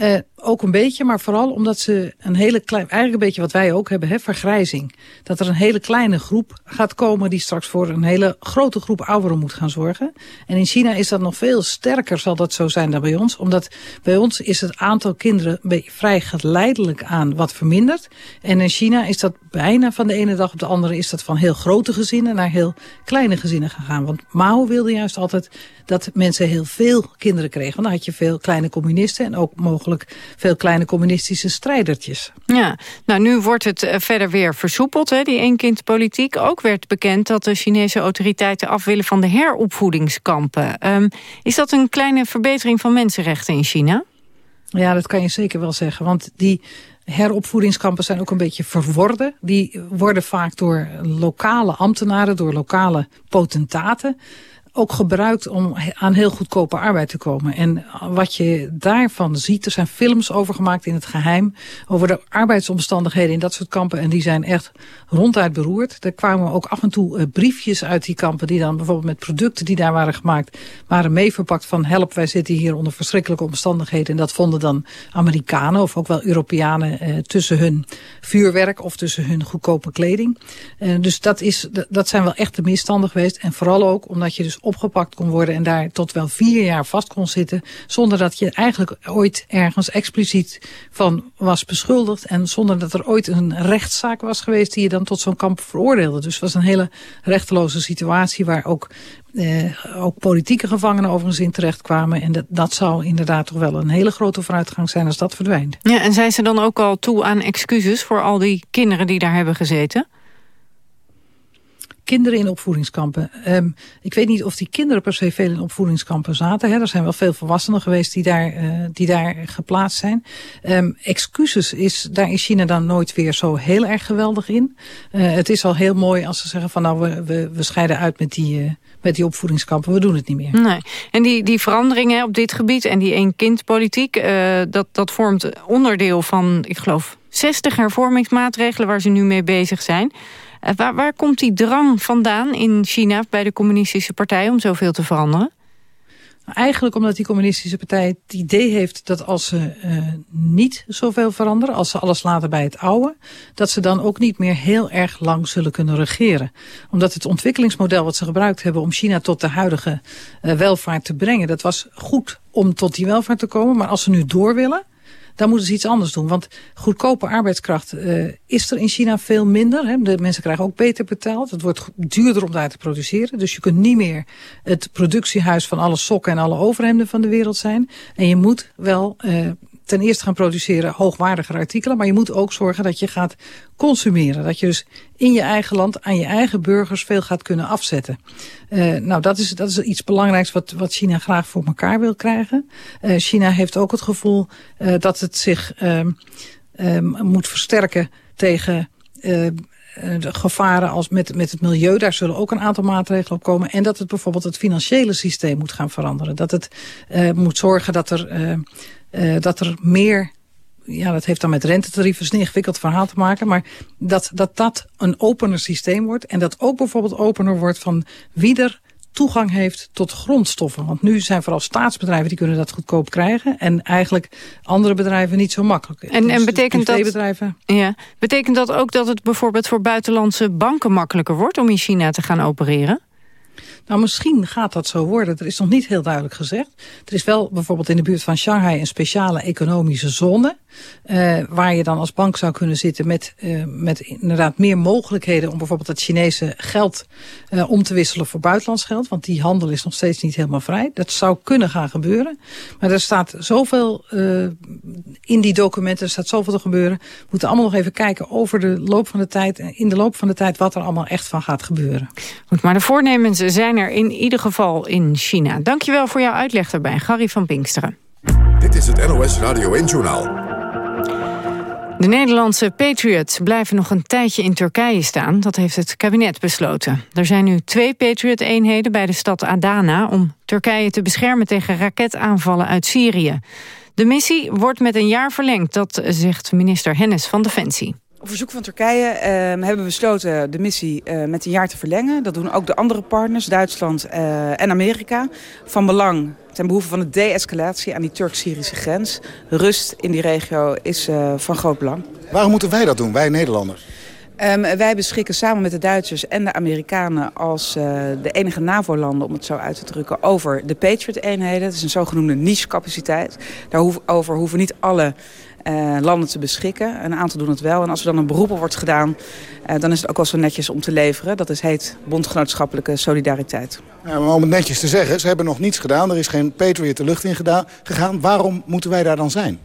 Uh, ook een beetje, maar vooral omdat ze een hele klein... eigenlijk een beetje wat wij ook hebben, hè, vergrijzing. Dat er een hele kleine groep gaat komen... die straks voor een hele grote groep ouderen moet gaan zorgen. En in China is dat nog veel sterker, zal dat zo zijn dan bij ons. Omdat bij ons is het aantal kinderen vrij geleidelijk aan wat verminderd. En in China is dat bijna van de ene dag op de andere... is dat van heel grote gezinnen naar heel kleine gezinnen gegaan. Want Mao wilde juist altijd dat mensen heel veel kinderen kregen. Want dan had je veel kleine communisten en ook mogelijk veel kleine communistische strijdertjes. Ja, nou nu wordt het verder weer versoepeld, hè, die eenkindpolitiek. Ook werd bekend dat de Chinese autoriteiten af willen van de heropvoedingskampen. Um, is dat een kleine verbetering van mensenrechten in China? Ja, dat kan je zeker wel zeggen. Want die heropvoedingskampen zijn ook een beetje verworden. Die worden vaak door lokale ambtenaren, door lokale potentaten ook gebruikt om aan heel goedkope arbeid te komen. En wat je daarvan ziet, er zijn films over gemaakt in het geheim... over de arbeidsomstandigheden in dat soort kampen. En die zijn echt ronduit beroerd. Er kwamen ook af en toe uh, briefjes uit die kampen... die dan bijvoorbeeld met producten die daar waren gemaakt... waren meeverpakt van help, wij zitten hier onder verschrikkelijke omstandigheden. En dat vonden dan Amerikanen of ook wel Europeanen... Uh, tussen hun vuurwerk of tussen hun goedkope kleding. Uh, dus dat, is, dat zijn wel echte misstanden geweest. En vooral ook omdat je dus opgepakt kon worden en daar tot wel vier jaar vast kon zitten. Zonder dat je eigenlijk ooit ergens expliciet van was beschuldigd. En zonder dat er ooit een rechtszaak was geweest die je dan tot zo'n kamp veroordeelde. Dus het was een hele rechteloze situatie waar ook eh, ook politieke gevangenen overigens in terecht kwamen. En dat, dat zou inderdaad toch wel een hele grote vooruitgang zijn als dat verdwijnt. Ja, en zijn ze dan ook al toe aan excuses voor al die kinderen die daar hebben gezeten? Kinderen in opvoedingskampen. Um, ik weet niet of die kinderen per se veel in opvoedingskampen zaten. Hè. Er zijn wel veel volwassenen geweest die daar, uh, die daar geplaatst zijn. Um, excuses, is, daar is China dan nooit weer zo heel erg geweldig in. Uh, het is al heel mooi als ze zeggen van nou we, we, scheiden uit met die... Uh, met die opvoedingskampen. We doen het niet meer. Nee. En die, die veranderingen op dit gebied en die één-kind-politiek... Uh, dat, dat vormt onderdeel van, ik geloof, 60 hervormingsmaatregelen... waar ze nu mee bezig zijn. Uh, waar, waar komt die drang vandaan in China bij de communistische partij... om zoveel te veranderen? Eigenlijk omdat die communistische partij het idee heeft dat als ze uh, niet zoveel veranderen, als ze alles laten bij het oude, dat ze dan ook niet meer heel erg lang zullen kunnen regeren. Omdat het ontwikkelingsmodel wat ze gebruikt hebben om China tot de huidige uh, welvaart te brengen, dat was goed om tot die welvaart te komen. Maar als ze nu door willen, dan moeten ze iets anders doen. Want goedkope arbeidskracht uh, is er in China veel minder. Hè. De mensen krijgen ook beter betaald. Het wordt duurder om daar te produceren. Dus je kunt niet meer het productiehuis van alle sokken en alle overhemden van de wereld zijn. En je moet wel uh, ten eerste gaan produceren hoogwaardige artikelen. Maar je moet ook zorgen dat je gaat consumeren. Dat je dus in je eigen land aan je eigen burgers veel gaat kunnen afzetten. Uh, nou, dat is, dat is iets belangrijks wat, wat China graag voor elkaar wil krijgen. Uh, China heeft ook het gevoel uh, dat het zich moet versterken tegen de gevaren als met, met het milieu. Daar zullen ook een aantal maatregelen op komen. En dat het bijvoorbeeld het financiële systeem moet gaan veranderen. Dat het moet zorgen dat er dat er meer ja, dat heeft dan met rentetarieven een ingewikkeld verhaal te maken. Maar dat, dat dat een opener systeem wordt. En dat ook bijvoorbeeld opener wordt van wie er toegang heeft tot grondstoffen. Want nu zijn vooral staatsbedrijven die kunnen dat goedkoop krijgen. En eigenlijk andere bedrijven niet zo makkelijk. En, dus en betekent, dat, ja, betekent dat ook dat het bijvoorbeeld voor buitenlandse banken makkelijker wordt om in China te gaan opereren? Nou, misschien gaat dat zo worden. Er is nog niet heel duidelijk gezegd. Er is wel bijvoorbeeld in de buurt van Shanghai een speciale economische zone. Uh, waar je dan als bank zou kunnen zitten met, uh, met inderdaad meer mogelijkheden... om bijvoorbeeld het Chinese geld uh, om te wisselen voor buitenlands geld. Want die handel is nog steeds niet helemaal vrij. Dat zou kunnen gaan gebeuren. Maar er staat zoveel in die documenten, er staat zoveel te gebeuren. We moeten allemaal nog even kijken over de loop van de tijd... in de loop van de tijd wat er allemaal echt van gaat gebeuren. Goed, maar de voornemens zijn er in ieder geval in China. Dankjewel voor jouw uitleg daarbij, Gary van Pinksteren. Dit is het NOS Radio 1-journaal. De Nederlandse Patriots blijven nog een tijdje in Turkije staan. Dat heeft het kabinet besloten. Er zijn nu twee Patriot-eenheden bij de stad Adana... om Turkije te beschermen tegen raketaanvallen uit Syrië. De missie wordt met een jaar verlengd, dat zegt minister Hennis van Defensie. Op verzoek van Turkije uh, hebben we besloten de missie uh, met een jaar te verlengen. Dat doen ook de andere partners, Duitsland uh, en Amerika. Van belang ten behoeve van de de-escalatie aan die Turk-Syrische grens. Rust in die regio is van groot belang. Waarom moeten wij dat doen, wij Nederlanders? Um, wij beschikken samen met de Duitsers en de Amerikanen als uh, de enige NAVO-landen, om het zo uit te drukken, over de Patriot-eenheden. Dat is een zogenoemde niche-capaciteit. Daarover hoeven niet alle uh, landen te beschikken. Een aantal doen het wel. En als er dan een beroep op wordt gedaan, uh, dan is het ook wel zo netjes om te leveren. Dat is heet bondgenootschappelijke solidariteit. Maar om het netjes te zeggen, ze hebben nog niets gedaan. Er is geen Patriot de lucht in gegaan. Waarom moeten wij daar dan zijn?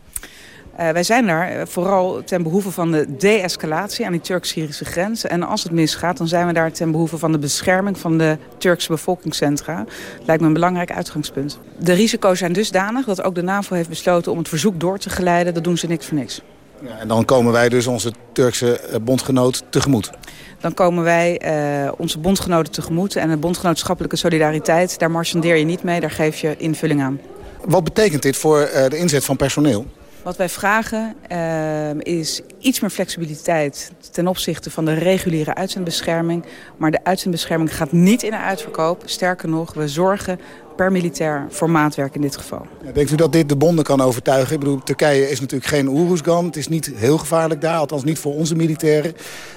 Uh, wij zijn daar vooral ten behoeve van de de-escalatie aan die Turk-Syrische grens. En als het misgaat, dan zijn we daar ten behoeve van de bescherming van de Turkse bevolkingscentra. Lijkt me een belangrijk uitgangspunt. De risico's zijn dusdanig dat ook de NAVO heeft besloten om het verzoek door te geleiden. Dat doen ze niks voor niks. Ja, en dan komen wij dus onze Turkse bondgenoot tegemoet. dan komen wij uh, onze bondgenoten tegemoet. En de bondgenootschappelijke solidariteit, daar marchandeer je niet mee, daar geef je invulling aan. Wat betekent dit voor uh, de inzet van personeel? Wat wij vragen uh, is iets meer flexibiliteit ten opzichte van de reguliere uitzendbescherming. Maar de uitzendbescherming gaat niet in de uitverkoop. Sterker nog, we zorgen per militair voor maatwerk in dit geval. Ja, denkt u dat dit de bonden kan overtuigen? Ik bedoel, Turkije is natuurlijk geen Oeroesgan. Het is niet heel gevaarlijk daar, althans niet voor onze militairen.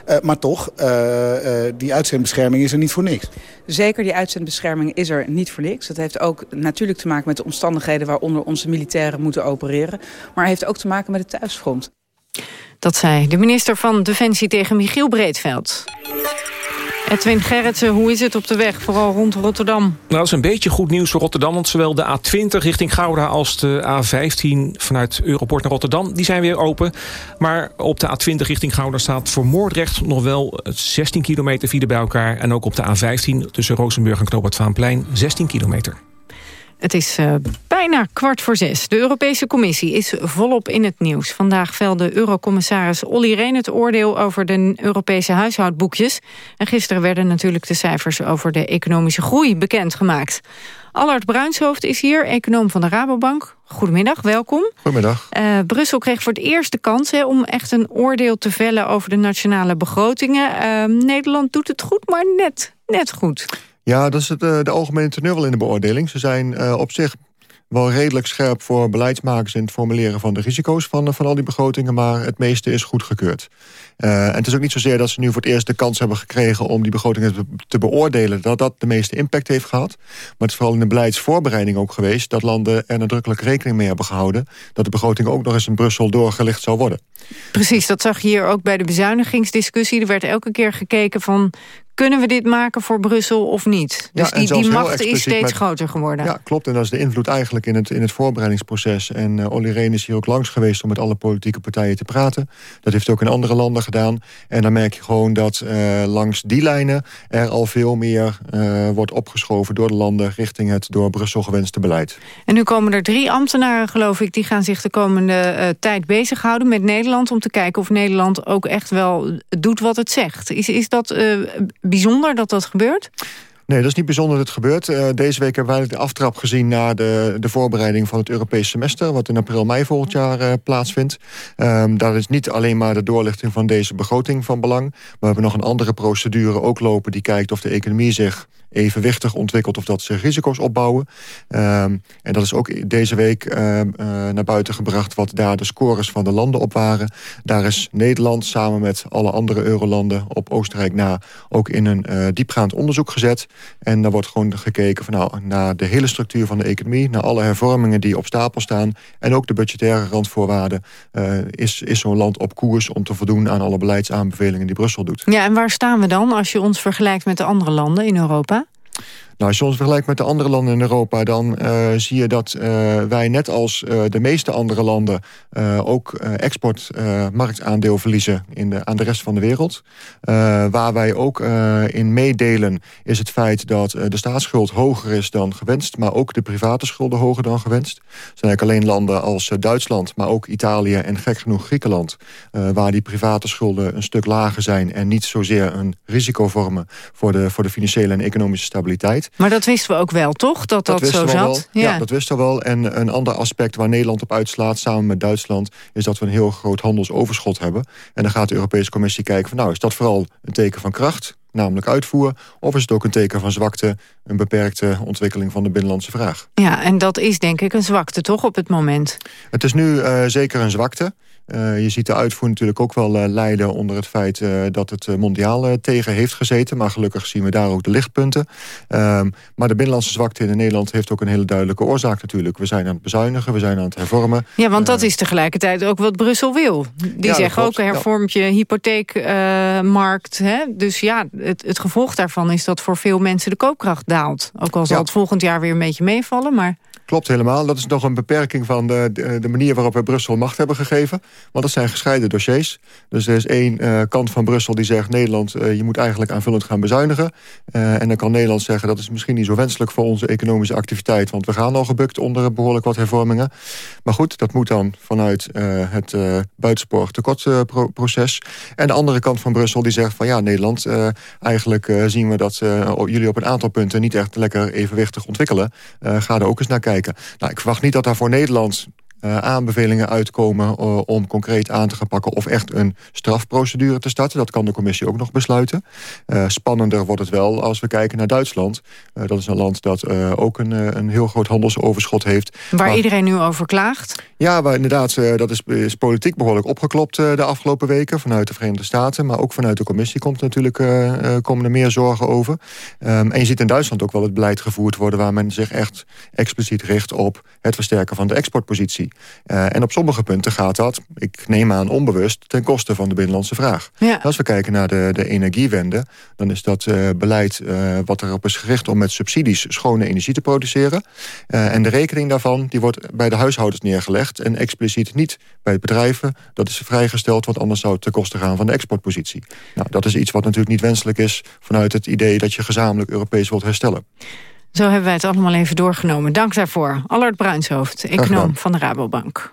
Uh, maar toch, uh, uh, die uitzendbescherming is er niet voor niks. Zeker, die uitzendbescherming is er niet voor niks. Dat heeft ook natuurlijk te maken met de omstandigheden... waaronder onze militairen moeten opereren. Maar heeft ook te maken met het thuisfront. Dat zei de minister van Defensie tegen Michiel Breedveld. Edwin Gerritsen, hoe is het op de weg, vooral rond Rotterdam? Nou, dat is een beetje goed nieuws voor Rotterdam... want zowel de A20 richting Gouda als de A15 vanuit Europort naar Rotterdam... die zijn weer open. Maar op de A20 richting Gouda staat voor Moordrecht nog wel 16 kilometer file bij elkaar. En ook op de A15 tussen Rozenburg en Knoop Vaanplein 16 kilometer. Het is uh, bijna kwart voor zes. De Europese Commissie is volop in het nieuws. Vandaag velde Eurocommissaris Olly Rehn het oordeel over de Europese huishoudboekjes. En gisteren werden natuurlijk de cijfers over de economische groei bekendgemaakt. Allard Bruinshoofd is hier, econoom van de Rabobank. Goedemiddag, welkom. Goedemiddag. Uh, Brussel kreeg voor het eerst de kans om echt een oordeel te vellen over de nationale begrotingen. Uh, Nederland doet het goed, maar net, net goed. Ja, dat is het, uh, de algemene teneur in de beoordeling. Ze zijn uh, op zich wel redelijk scherp voor beleidsmakers... in het formuleren van de risico's van, van al die begrotingen... maar het meeste is goedgekeurd. Uh, en het is ook niet zozeer dat ze nu voor het eerst de kans hebben gekregen... om die begrotingen te, te beoordelen, dat dat de meeste impact heeft gehad. Maar het is vooral in de beleidsvoorbereiding ook geweest... dat landen er nadrukkelijk rekening mee hebben gehouden... dat de begroting ook nog eens in Brussel doorgelicht zou worden. Precies, dat zag je hier ook bij de bezuinigingsdiscussie. Er werd elke keer gekeken van kunnen we dit maken voor Brussel of niet? Dus ja, die, die macht is steeds met, groter geworden. Ja, klopt. En dat is de invloed eigenlijk in het, in het voorbereidingsproces. En uh, Olly Rehn is hier ook langs geweest om met alle politieke partijen te praten. Dat heeft hij ook in andere landen gedaan. En dan merk je gewoon dat uh, langs die lijnen er al veel meer uh, wordt opgeschoven door de landen richting het door Brussel gewenste beleid. En nu komen er drie ambtenaren, geloof ik, die gaan zich de komende tijd bezighouden met Nederland om te kijken of Nederland ook echt wel doet wat het zegt. Is, is dat bijzonder dat dat gebeurt? Nee, dat is niet bijzonder dat het gebeurt. Uh, deze week hebben wij de aftrap gezien naar de, de voorbereiding van het Europese semester... wat in april, mei volgend jaar uh, plaatsvindt. Um, daar is niet alleen maar de doorlichting van deze begroting van belang... maar we hebben nog een andere procedure ook lopen... die kijkt of de economie zich evenwichtig ontwikkelt... of dat ze risico's opbouwen. Um, en dat is ook deze week uh, naar buiten gebracht... wat daar de scores van de landen op waren. Daar is Nederland samen met alle andere eurolanden op Oostenrijk na... ook in een diepgaand onderzoek gezet... En daar wordt gewoon gekeken van, nou, naar de hele structuur van de economie... naar alle hervormingen die op stapel staan... en ook de budgettaire randvoorwaarden... Uh, is, is zo'n land op koers om te voldoen aan alle beleidsaanbevelingen die Brussel doet. Ja, en waar staan we dan als je ons vergelijkt met de andere landen in Europa? Nou, als je ons vergelijkt met de andere landen in Europa... dan uh, zie je dat uh, wij net als uh, de meeste andere landen... ook exportmarktaandeel verliezen in de, aan de rest van de wereld. waar wij ook in meedelen is het feit dat de staatsschuld hoger is dan gewenst... maar ook de private schulden hoger dan gewenst. Er zijn eigenlijk alleen landen als Duitsland, maar ook Italië... en gek genoeg Griekenland, waar die private schulden een stuk lager zijn... en niet zozeer een risico vormen voor de, voor de financiële en economische stabiliteit. Maar dat wisten we ook wel, toch? Dat dat, dat zo zat? Ja. ja. dat wisten we wel. En een ander aspect waar Nederland op uitslaat... samen met Duitsland, is dat we een heel groot handelsoverschot hebben. En dan gaat de Europese Commissie kijken van... nou, is dat vooral een teken van kracht namelijk uitvoer... of is het ook een teken van zwakte, een beperkte ontwikkeling van de binnenlandse vraag? Ja, en dat is denk ik een zwakte toch op het moment? Het is nu uh, zeker een zwakte. Uh, je ziet de uitvoer natuurlijk ook wel uh, lijden onder het feit uh, dat het mondiaal tegen heeft gezeten. Maar gelukkig zien we daar ook de lichtpunten. Ehm, maar de binnenlandse zwakte in Nederland heeft ook een hele duidelijke oorzaak natuurlijk. We zijn aan het bezuinigen, we zijn aan het hervormen. Ja, want dat is tegelijkertijd ook wat Brussel wil. Die ja, zeggen ook hervormt je hypotheekmarkt. dus ja, het, het gevolg daarvan is dat voor veel mensen de koopkracht daalt. Ook al zal ja. het volgend jaar weer een beetje meevallen, maar... Klopt helemaal. Dat is nog een beperking van de, de, manier waarop we Brussel macht hebben gegeven. Want dat zijn gescheiden dossiers. Dus er is één uh, kant van Brussel die zegt... Nederland, uh, je moet eigenlijk aanvullend gaan bezuinigen. Uh, en dan kan Nederland zeggen... dat is misschien niet zo wenselijk voor onze economische activiteit... want we gaan al gebukt onder behoorlijk wat hervormingen. Maar goed, dat moet dan vanuit het buitenspoor tekortproces. en de andere kant van Brussel die zegt van... ja, Nederland, eigenlijk zien we dat jullie op een aantal punten... niet echt lekker evenwichtig ontwikkelen. ga er ook eens naar kijken. Nou, ik verwacht niet dat daar voor Nederland uh, aanbevelingen uitkomen uh, om concreet aan te gaan pakken of echt een strafprocedure te starten. Dat kan de commissie ook nog besluiten. Uh, spannender wordt het wel als we kijken naar Duitsland. dat is een land dat ook een, een heel groot handelsoverschot heeft. Waar maar, iedereen nu over klaagt? Ja, waar inderdaad, dat is, is politiek behoorlijk opgeklopt de afgelopen weken vanuit de Verenigde Staten. Maar ook vanuit de commissie komt natuurlijk, komen er meer zorgen over. Um, en je ziet in Duitsland ook wel het beleid gevoerd worden waar men zich echt expliciet richt op het versterken van de exportpositie. Uh, en op sommige punten gaat dat, ik neem aan onbewust... ten koste van de binnenlandse vraag. Ja. Als we kijken naar de, de energiewende... dan is dat uh, beleid uh, wat erop is gericht om met subsidies... schone energie te produceren. en de rekening daarvan die wordt bij de huishoudens neergelegd... en expliciet niet bij bedrijven. Dat is vrijgesteld, want anders zou het ten koste gaan... van de exportpositie. Nou, dat is iets wat natuurlijk niet wenselijk is... vanuit het idee dat je gezamenlijk Europees wilt herstellen. Zo hebben wij het allemaal even doorgenomen. Dank daarvoor. Allard Bruinshoofd, econoom van de Rabobank.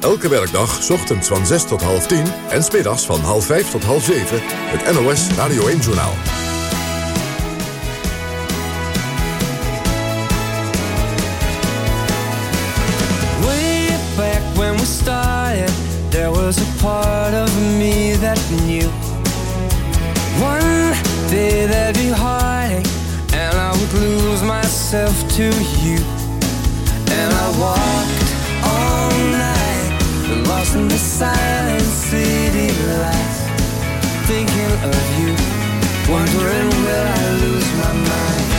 Elke werkdag, ochtends van 6 tot half 10 en smiddags van half 5 tot half 7... het NOS Radio 1-journaal. Way back when we started, there was a part of me that knew. One day there'd be would lose myself to you. And I walked all night, lost in the silent city lights, thinking of you, wondering will I lose my mind.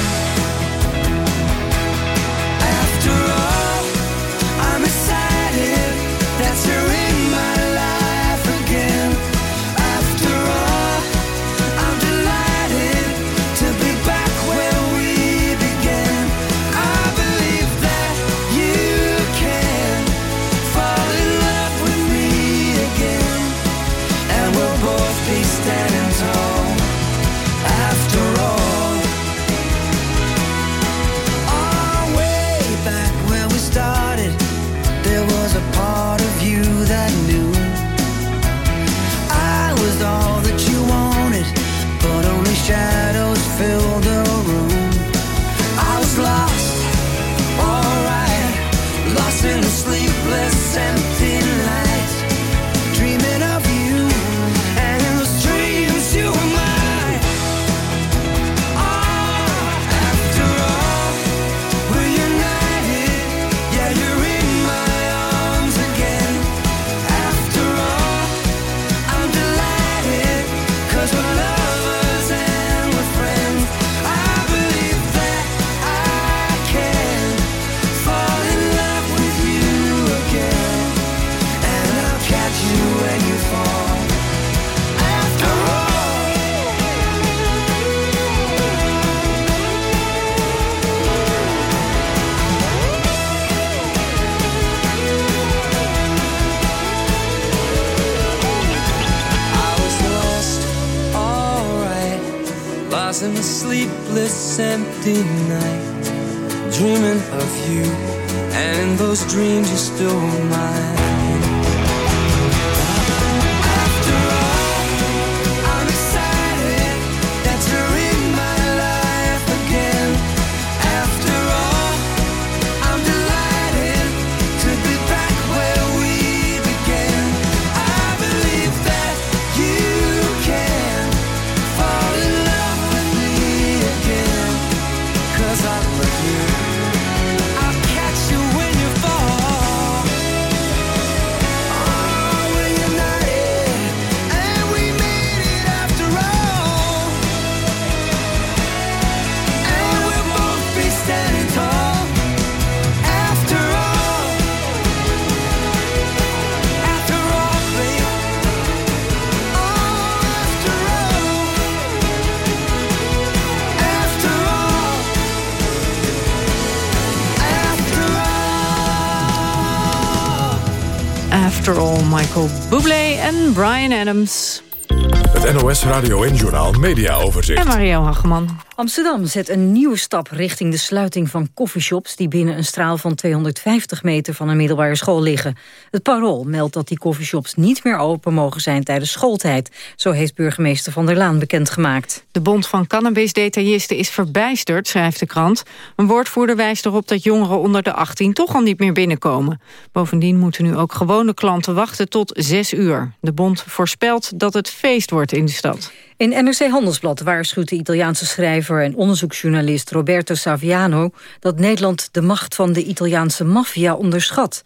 Michael Bublé en Brian Adams. Het NOS Radio en Journal Media Overzicht. En Mario Hageman. Amsterdam zet een nieuwe stap richting de sluiting van coffeeshops... die binnen een straal van 250 meter van een middelbare school liggen. Het Parool meldt dat die coffeeshops niet meer open mogen zijn tijdens schooltijd. Zo heeft burgemeester Van der Laan bekendgemaakt. De Bond van Cannabis-detailisten is verbijsterd, schrijft de krant. Een woordvoerder wijst erop dat jongeren onder de 18 toch al niet meer binnenkomen. Bovendien moeten nu ook gewone klanten wachten tot 6 uur. De Bond voorspelt dat het feest wordt in de stad. In NRC Handelsblad waarschuwt de Italiaanse schrijver en onderzoeksjournalist Roberto Saviano dat Nederland de macht van de Italiaanse maffia onderschat.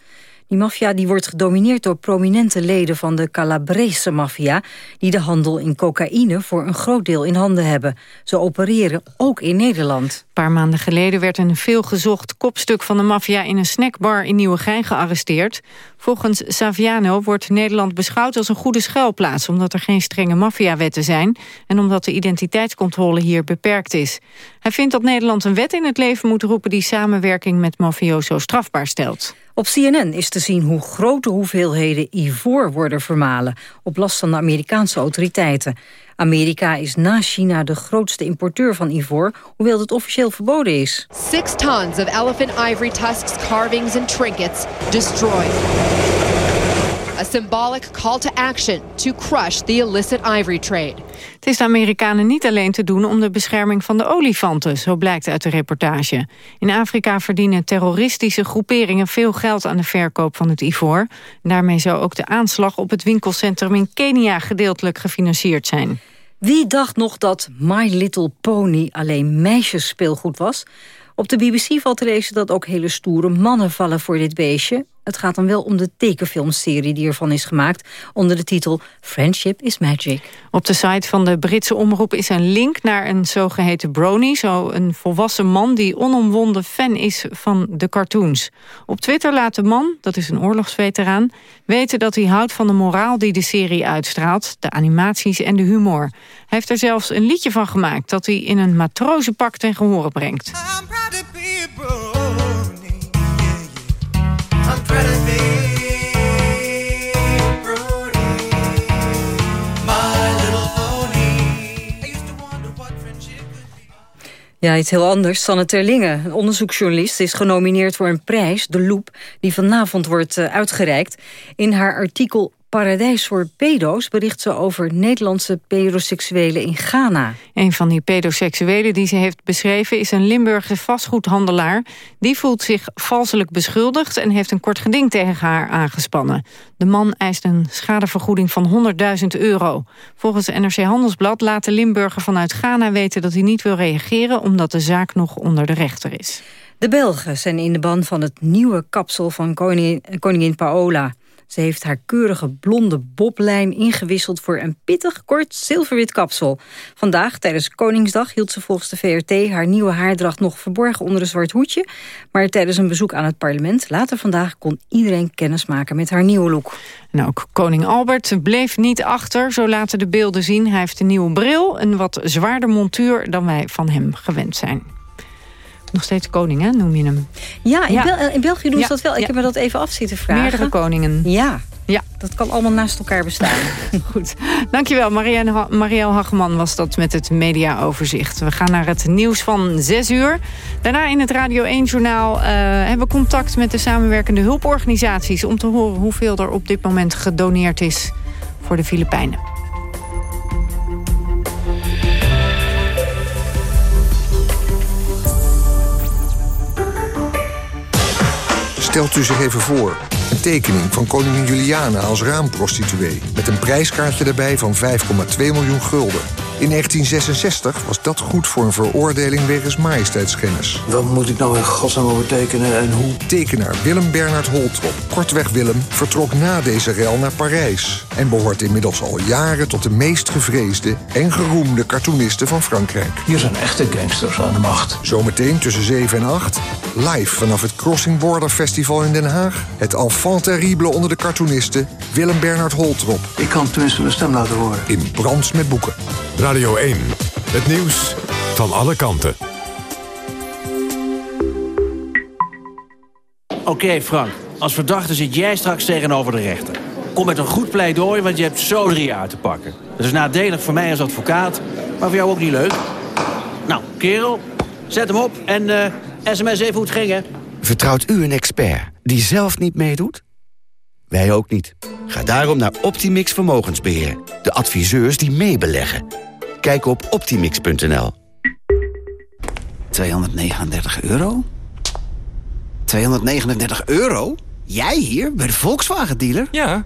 Die maffia wordt gedomineerd door prominente leden van de Calabrese maffia... die de handel in cocaïne voor een groot deel in handen hebben. Ze opereren ook in Nederland. Een paar maanden geleden werd een veelgezocht kopstuk van de maffia... in een snackbar in Nieuwegein gearresteerd. Volgens Saviano wordt Nederland beschouwd als een goede schuilplaats... omdat er geen strenge maffiawetten zijn... en omdat de identiteitscontrole hier beperkt is. Hij vindt dat Nederland een wet in het leven moet roepen... die samenwerking met mafioso strafbaar stelt. Op CNN is te zien hoe grote hoeveelheden ivoor worden vermalen... op last van de Amerikaanse autoriteiten. Amerika is na China de grootste importeur van ivoor... hoewel het officieel verboden is. Six tons of elephant ivory tusks, carvings and trinkets destroyed. A symbolic call to action to crush the illicit ivory trade. Het is de Amerikanen niet alleen te doen om de bescherming van de olifanten, zo blijkt uit de reportage. In Afrika verdienen terroristische groeperingen veel geld aan de verkoop van het ivoor. Daarmee zou ook de aanslag op het winkelcentrum in Kenia gedeeltelijk gefinancierd zijn. Wie dacht nog dat My Little Pony alleen meisjesspeelgoed was? Op de BBC valt te lezen dat ook hele stoere mannen vallen voor dit beestje. Het gaat dan wel om de tekenfilmserie die ervan is gemaakt... onder de titel Friendship is Magic. Op de site van de Britse omroep is een link naar een zogeheten brony... zo een volwassen man die onomwonden fan is van de cartoons. Op Twitter laat de man, dat is een oorlogsveteraan... weten dat hij houdt van de moraal die de serie uitstraalt... de animaties en de humor. Hij heeft er zelfs een liedje van gemaakt... dat hij in een matrozenpak ten gehore brengt. Ja, iets heel anders. Sanne Terlinge, een onderzoeksjournalist, is genomineerd voor een prijs, de Loep, die vanavond wordt uh, uitgereikt. In haar artikel Paradijs voor pedo's bericht ze over Nederlandse pedoseksuelen in Ghana. Een van die pedoseksuelen die ze heeft beschreven is een Limburgse vastgoedhandelaar. Die voelt zich valselijk beschuldigd en heeft een kort geding tegen haar aangespannen. De man eist een schadevergoeding van 100.000 euro. Volgens NRC Handelsblad laat de Limburger vanuit Ghana weten dat hij niet wil reageren omdat de zaak nog onder de rechter is. De Belgen zijn in de ban van het nieuwe kapsel van koningin, koningin Paola. Ze heeft haar keurige blonde boblijn ingewisseld voor een pittig kort zilverwit kapsel. Vandaag, tijdens Koningsdag, hield ze volgens de VRT haar nieuwe haardracht nog verborgen onder een zwart hoedje. Maar tijdens een bezoek aan het parlement later vandaag kon iedereen kennis maken met haar nieuwe look. En ook koning Albert bleef niet achter, zo laten de beelden zien. Hij heeft een nieuwe bril, een wat zwaarder montuur dan wij van hem gewend zijn. Nog steeds koning, hè, noem je hem? Ja, in, ja. Bel in België doen ze dat wel. Ik heb me dat even af zitten vragen. Meerdere koningen. Ja, ja. dat kan allemaal naast elkaar bestaan. <laughs> Goed. Dankjewel, Marielle, Marielle Hageman was dat met het mediaoverzicht. We gaan naar het nieuws van 6 uur. Daarna in het Radio 1-journaal uh, hebben we contact met de samenwerkende hulporganisaties... om te horen hoeveel er op dit moment gedoneerd is voor de Filipijnen. Stelt u zich even voor. Een tekening van koningin Juliana als raamprostituee... met een prijskaartje erbij van 5,2 miljoen gulden. In 1966 was dat goed voor een veroordeling wegens majesteitsschennis. Wat moet ik nou in godsnaam over tekenen en hoe? Tekenaar Willem Bernard Holtrop, kortweg Willem, vertrok na deze rel naar Parijs... en behoort inmiddels al jaren tot de meest gevreesde en geroemde cartoonisten van Frankrijk. Hier zijn echte gangsters aan de macht. Zometeen tussen 7 en 8, live vanaf het Crossing Border Festival in Den Haag... het enfant terrible onder de cartoonisten, Willem Bernard Holtrop. Ik kan tenminste mijn stem laten horen. In Brands met Boeken. Radio 1. Het nieuws van alle kanten. Oké, okay, Frank. Als verdachte zit jij straks tegenover de rechter. kom met een goed pleidooi, want je hebt zo drie jaar te pakken. Dat is nadelig voor mij als advocaat, maar voor jou ook niet leuk. Nou, kerel, zet hem op en uh, sms even hoe het ging, hè. Vertrouwt u een expert die zelf niet meedoet? Wij ook niet. Ga daarom naar Optimix Vermogensbeheer. De adviseurs die meebeleggen. Kijk op optimix.nl. 239 euro? 239 euro? Jij hier, bij de Volkswagen-dealer? Ja,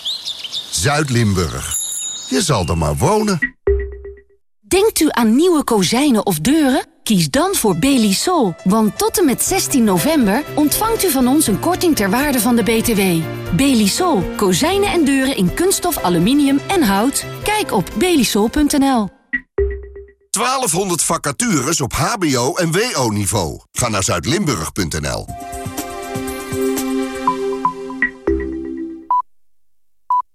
Zuid-Limburg. Je zal er maar wonen. Denkt u aan nieuwe kozijnen of deuren? Kies dan voor Belisol, want tot en met 16 november ontvangt u van ons een korting ter waarde van de BTW. Belisol, kozijnen en deuren in kunststof, aluminium en hout. Kijk op belisol.nl. 1200 vacatures op hbo- en wo-niveau. Ga naar zuidlimburg.nl.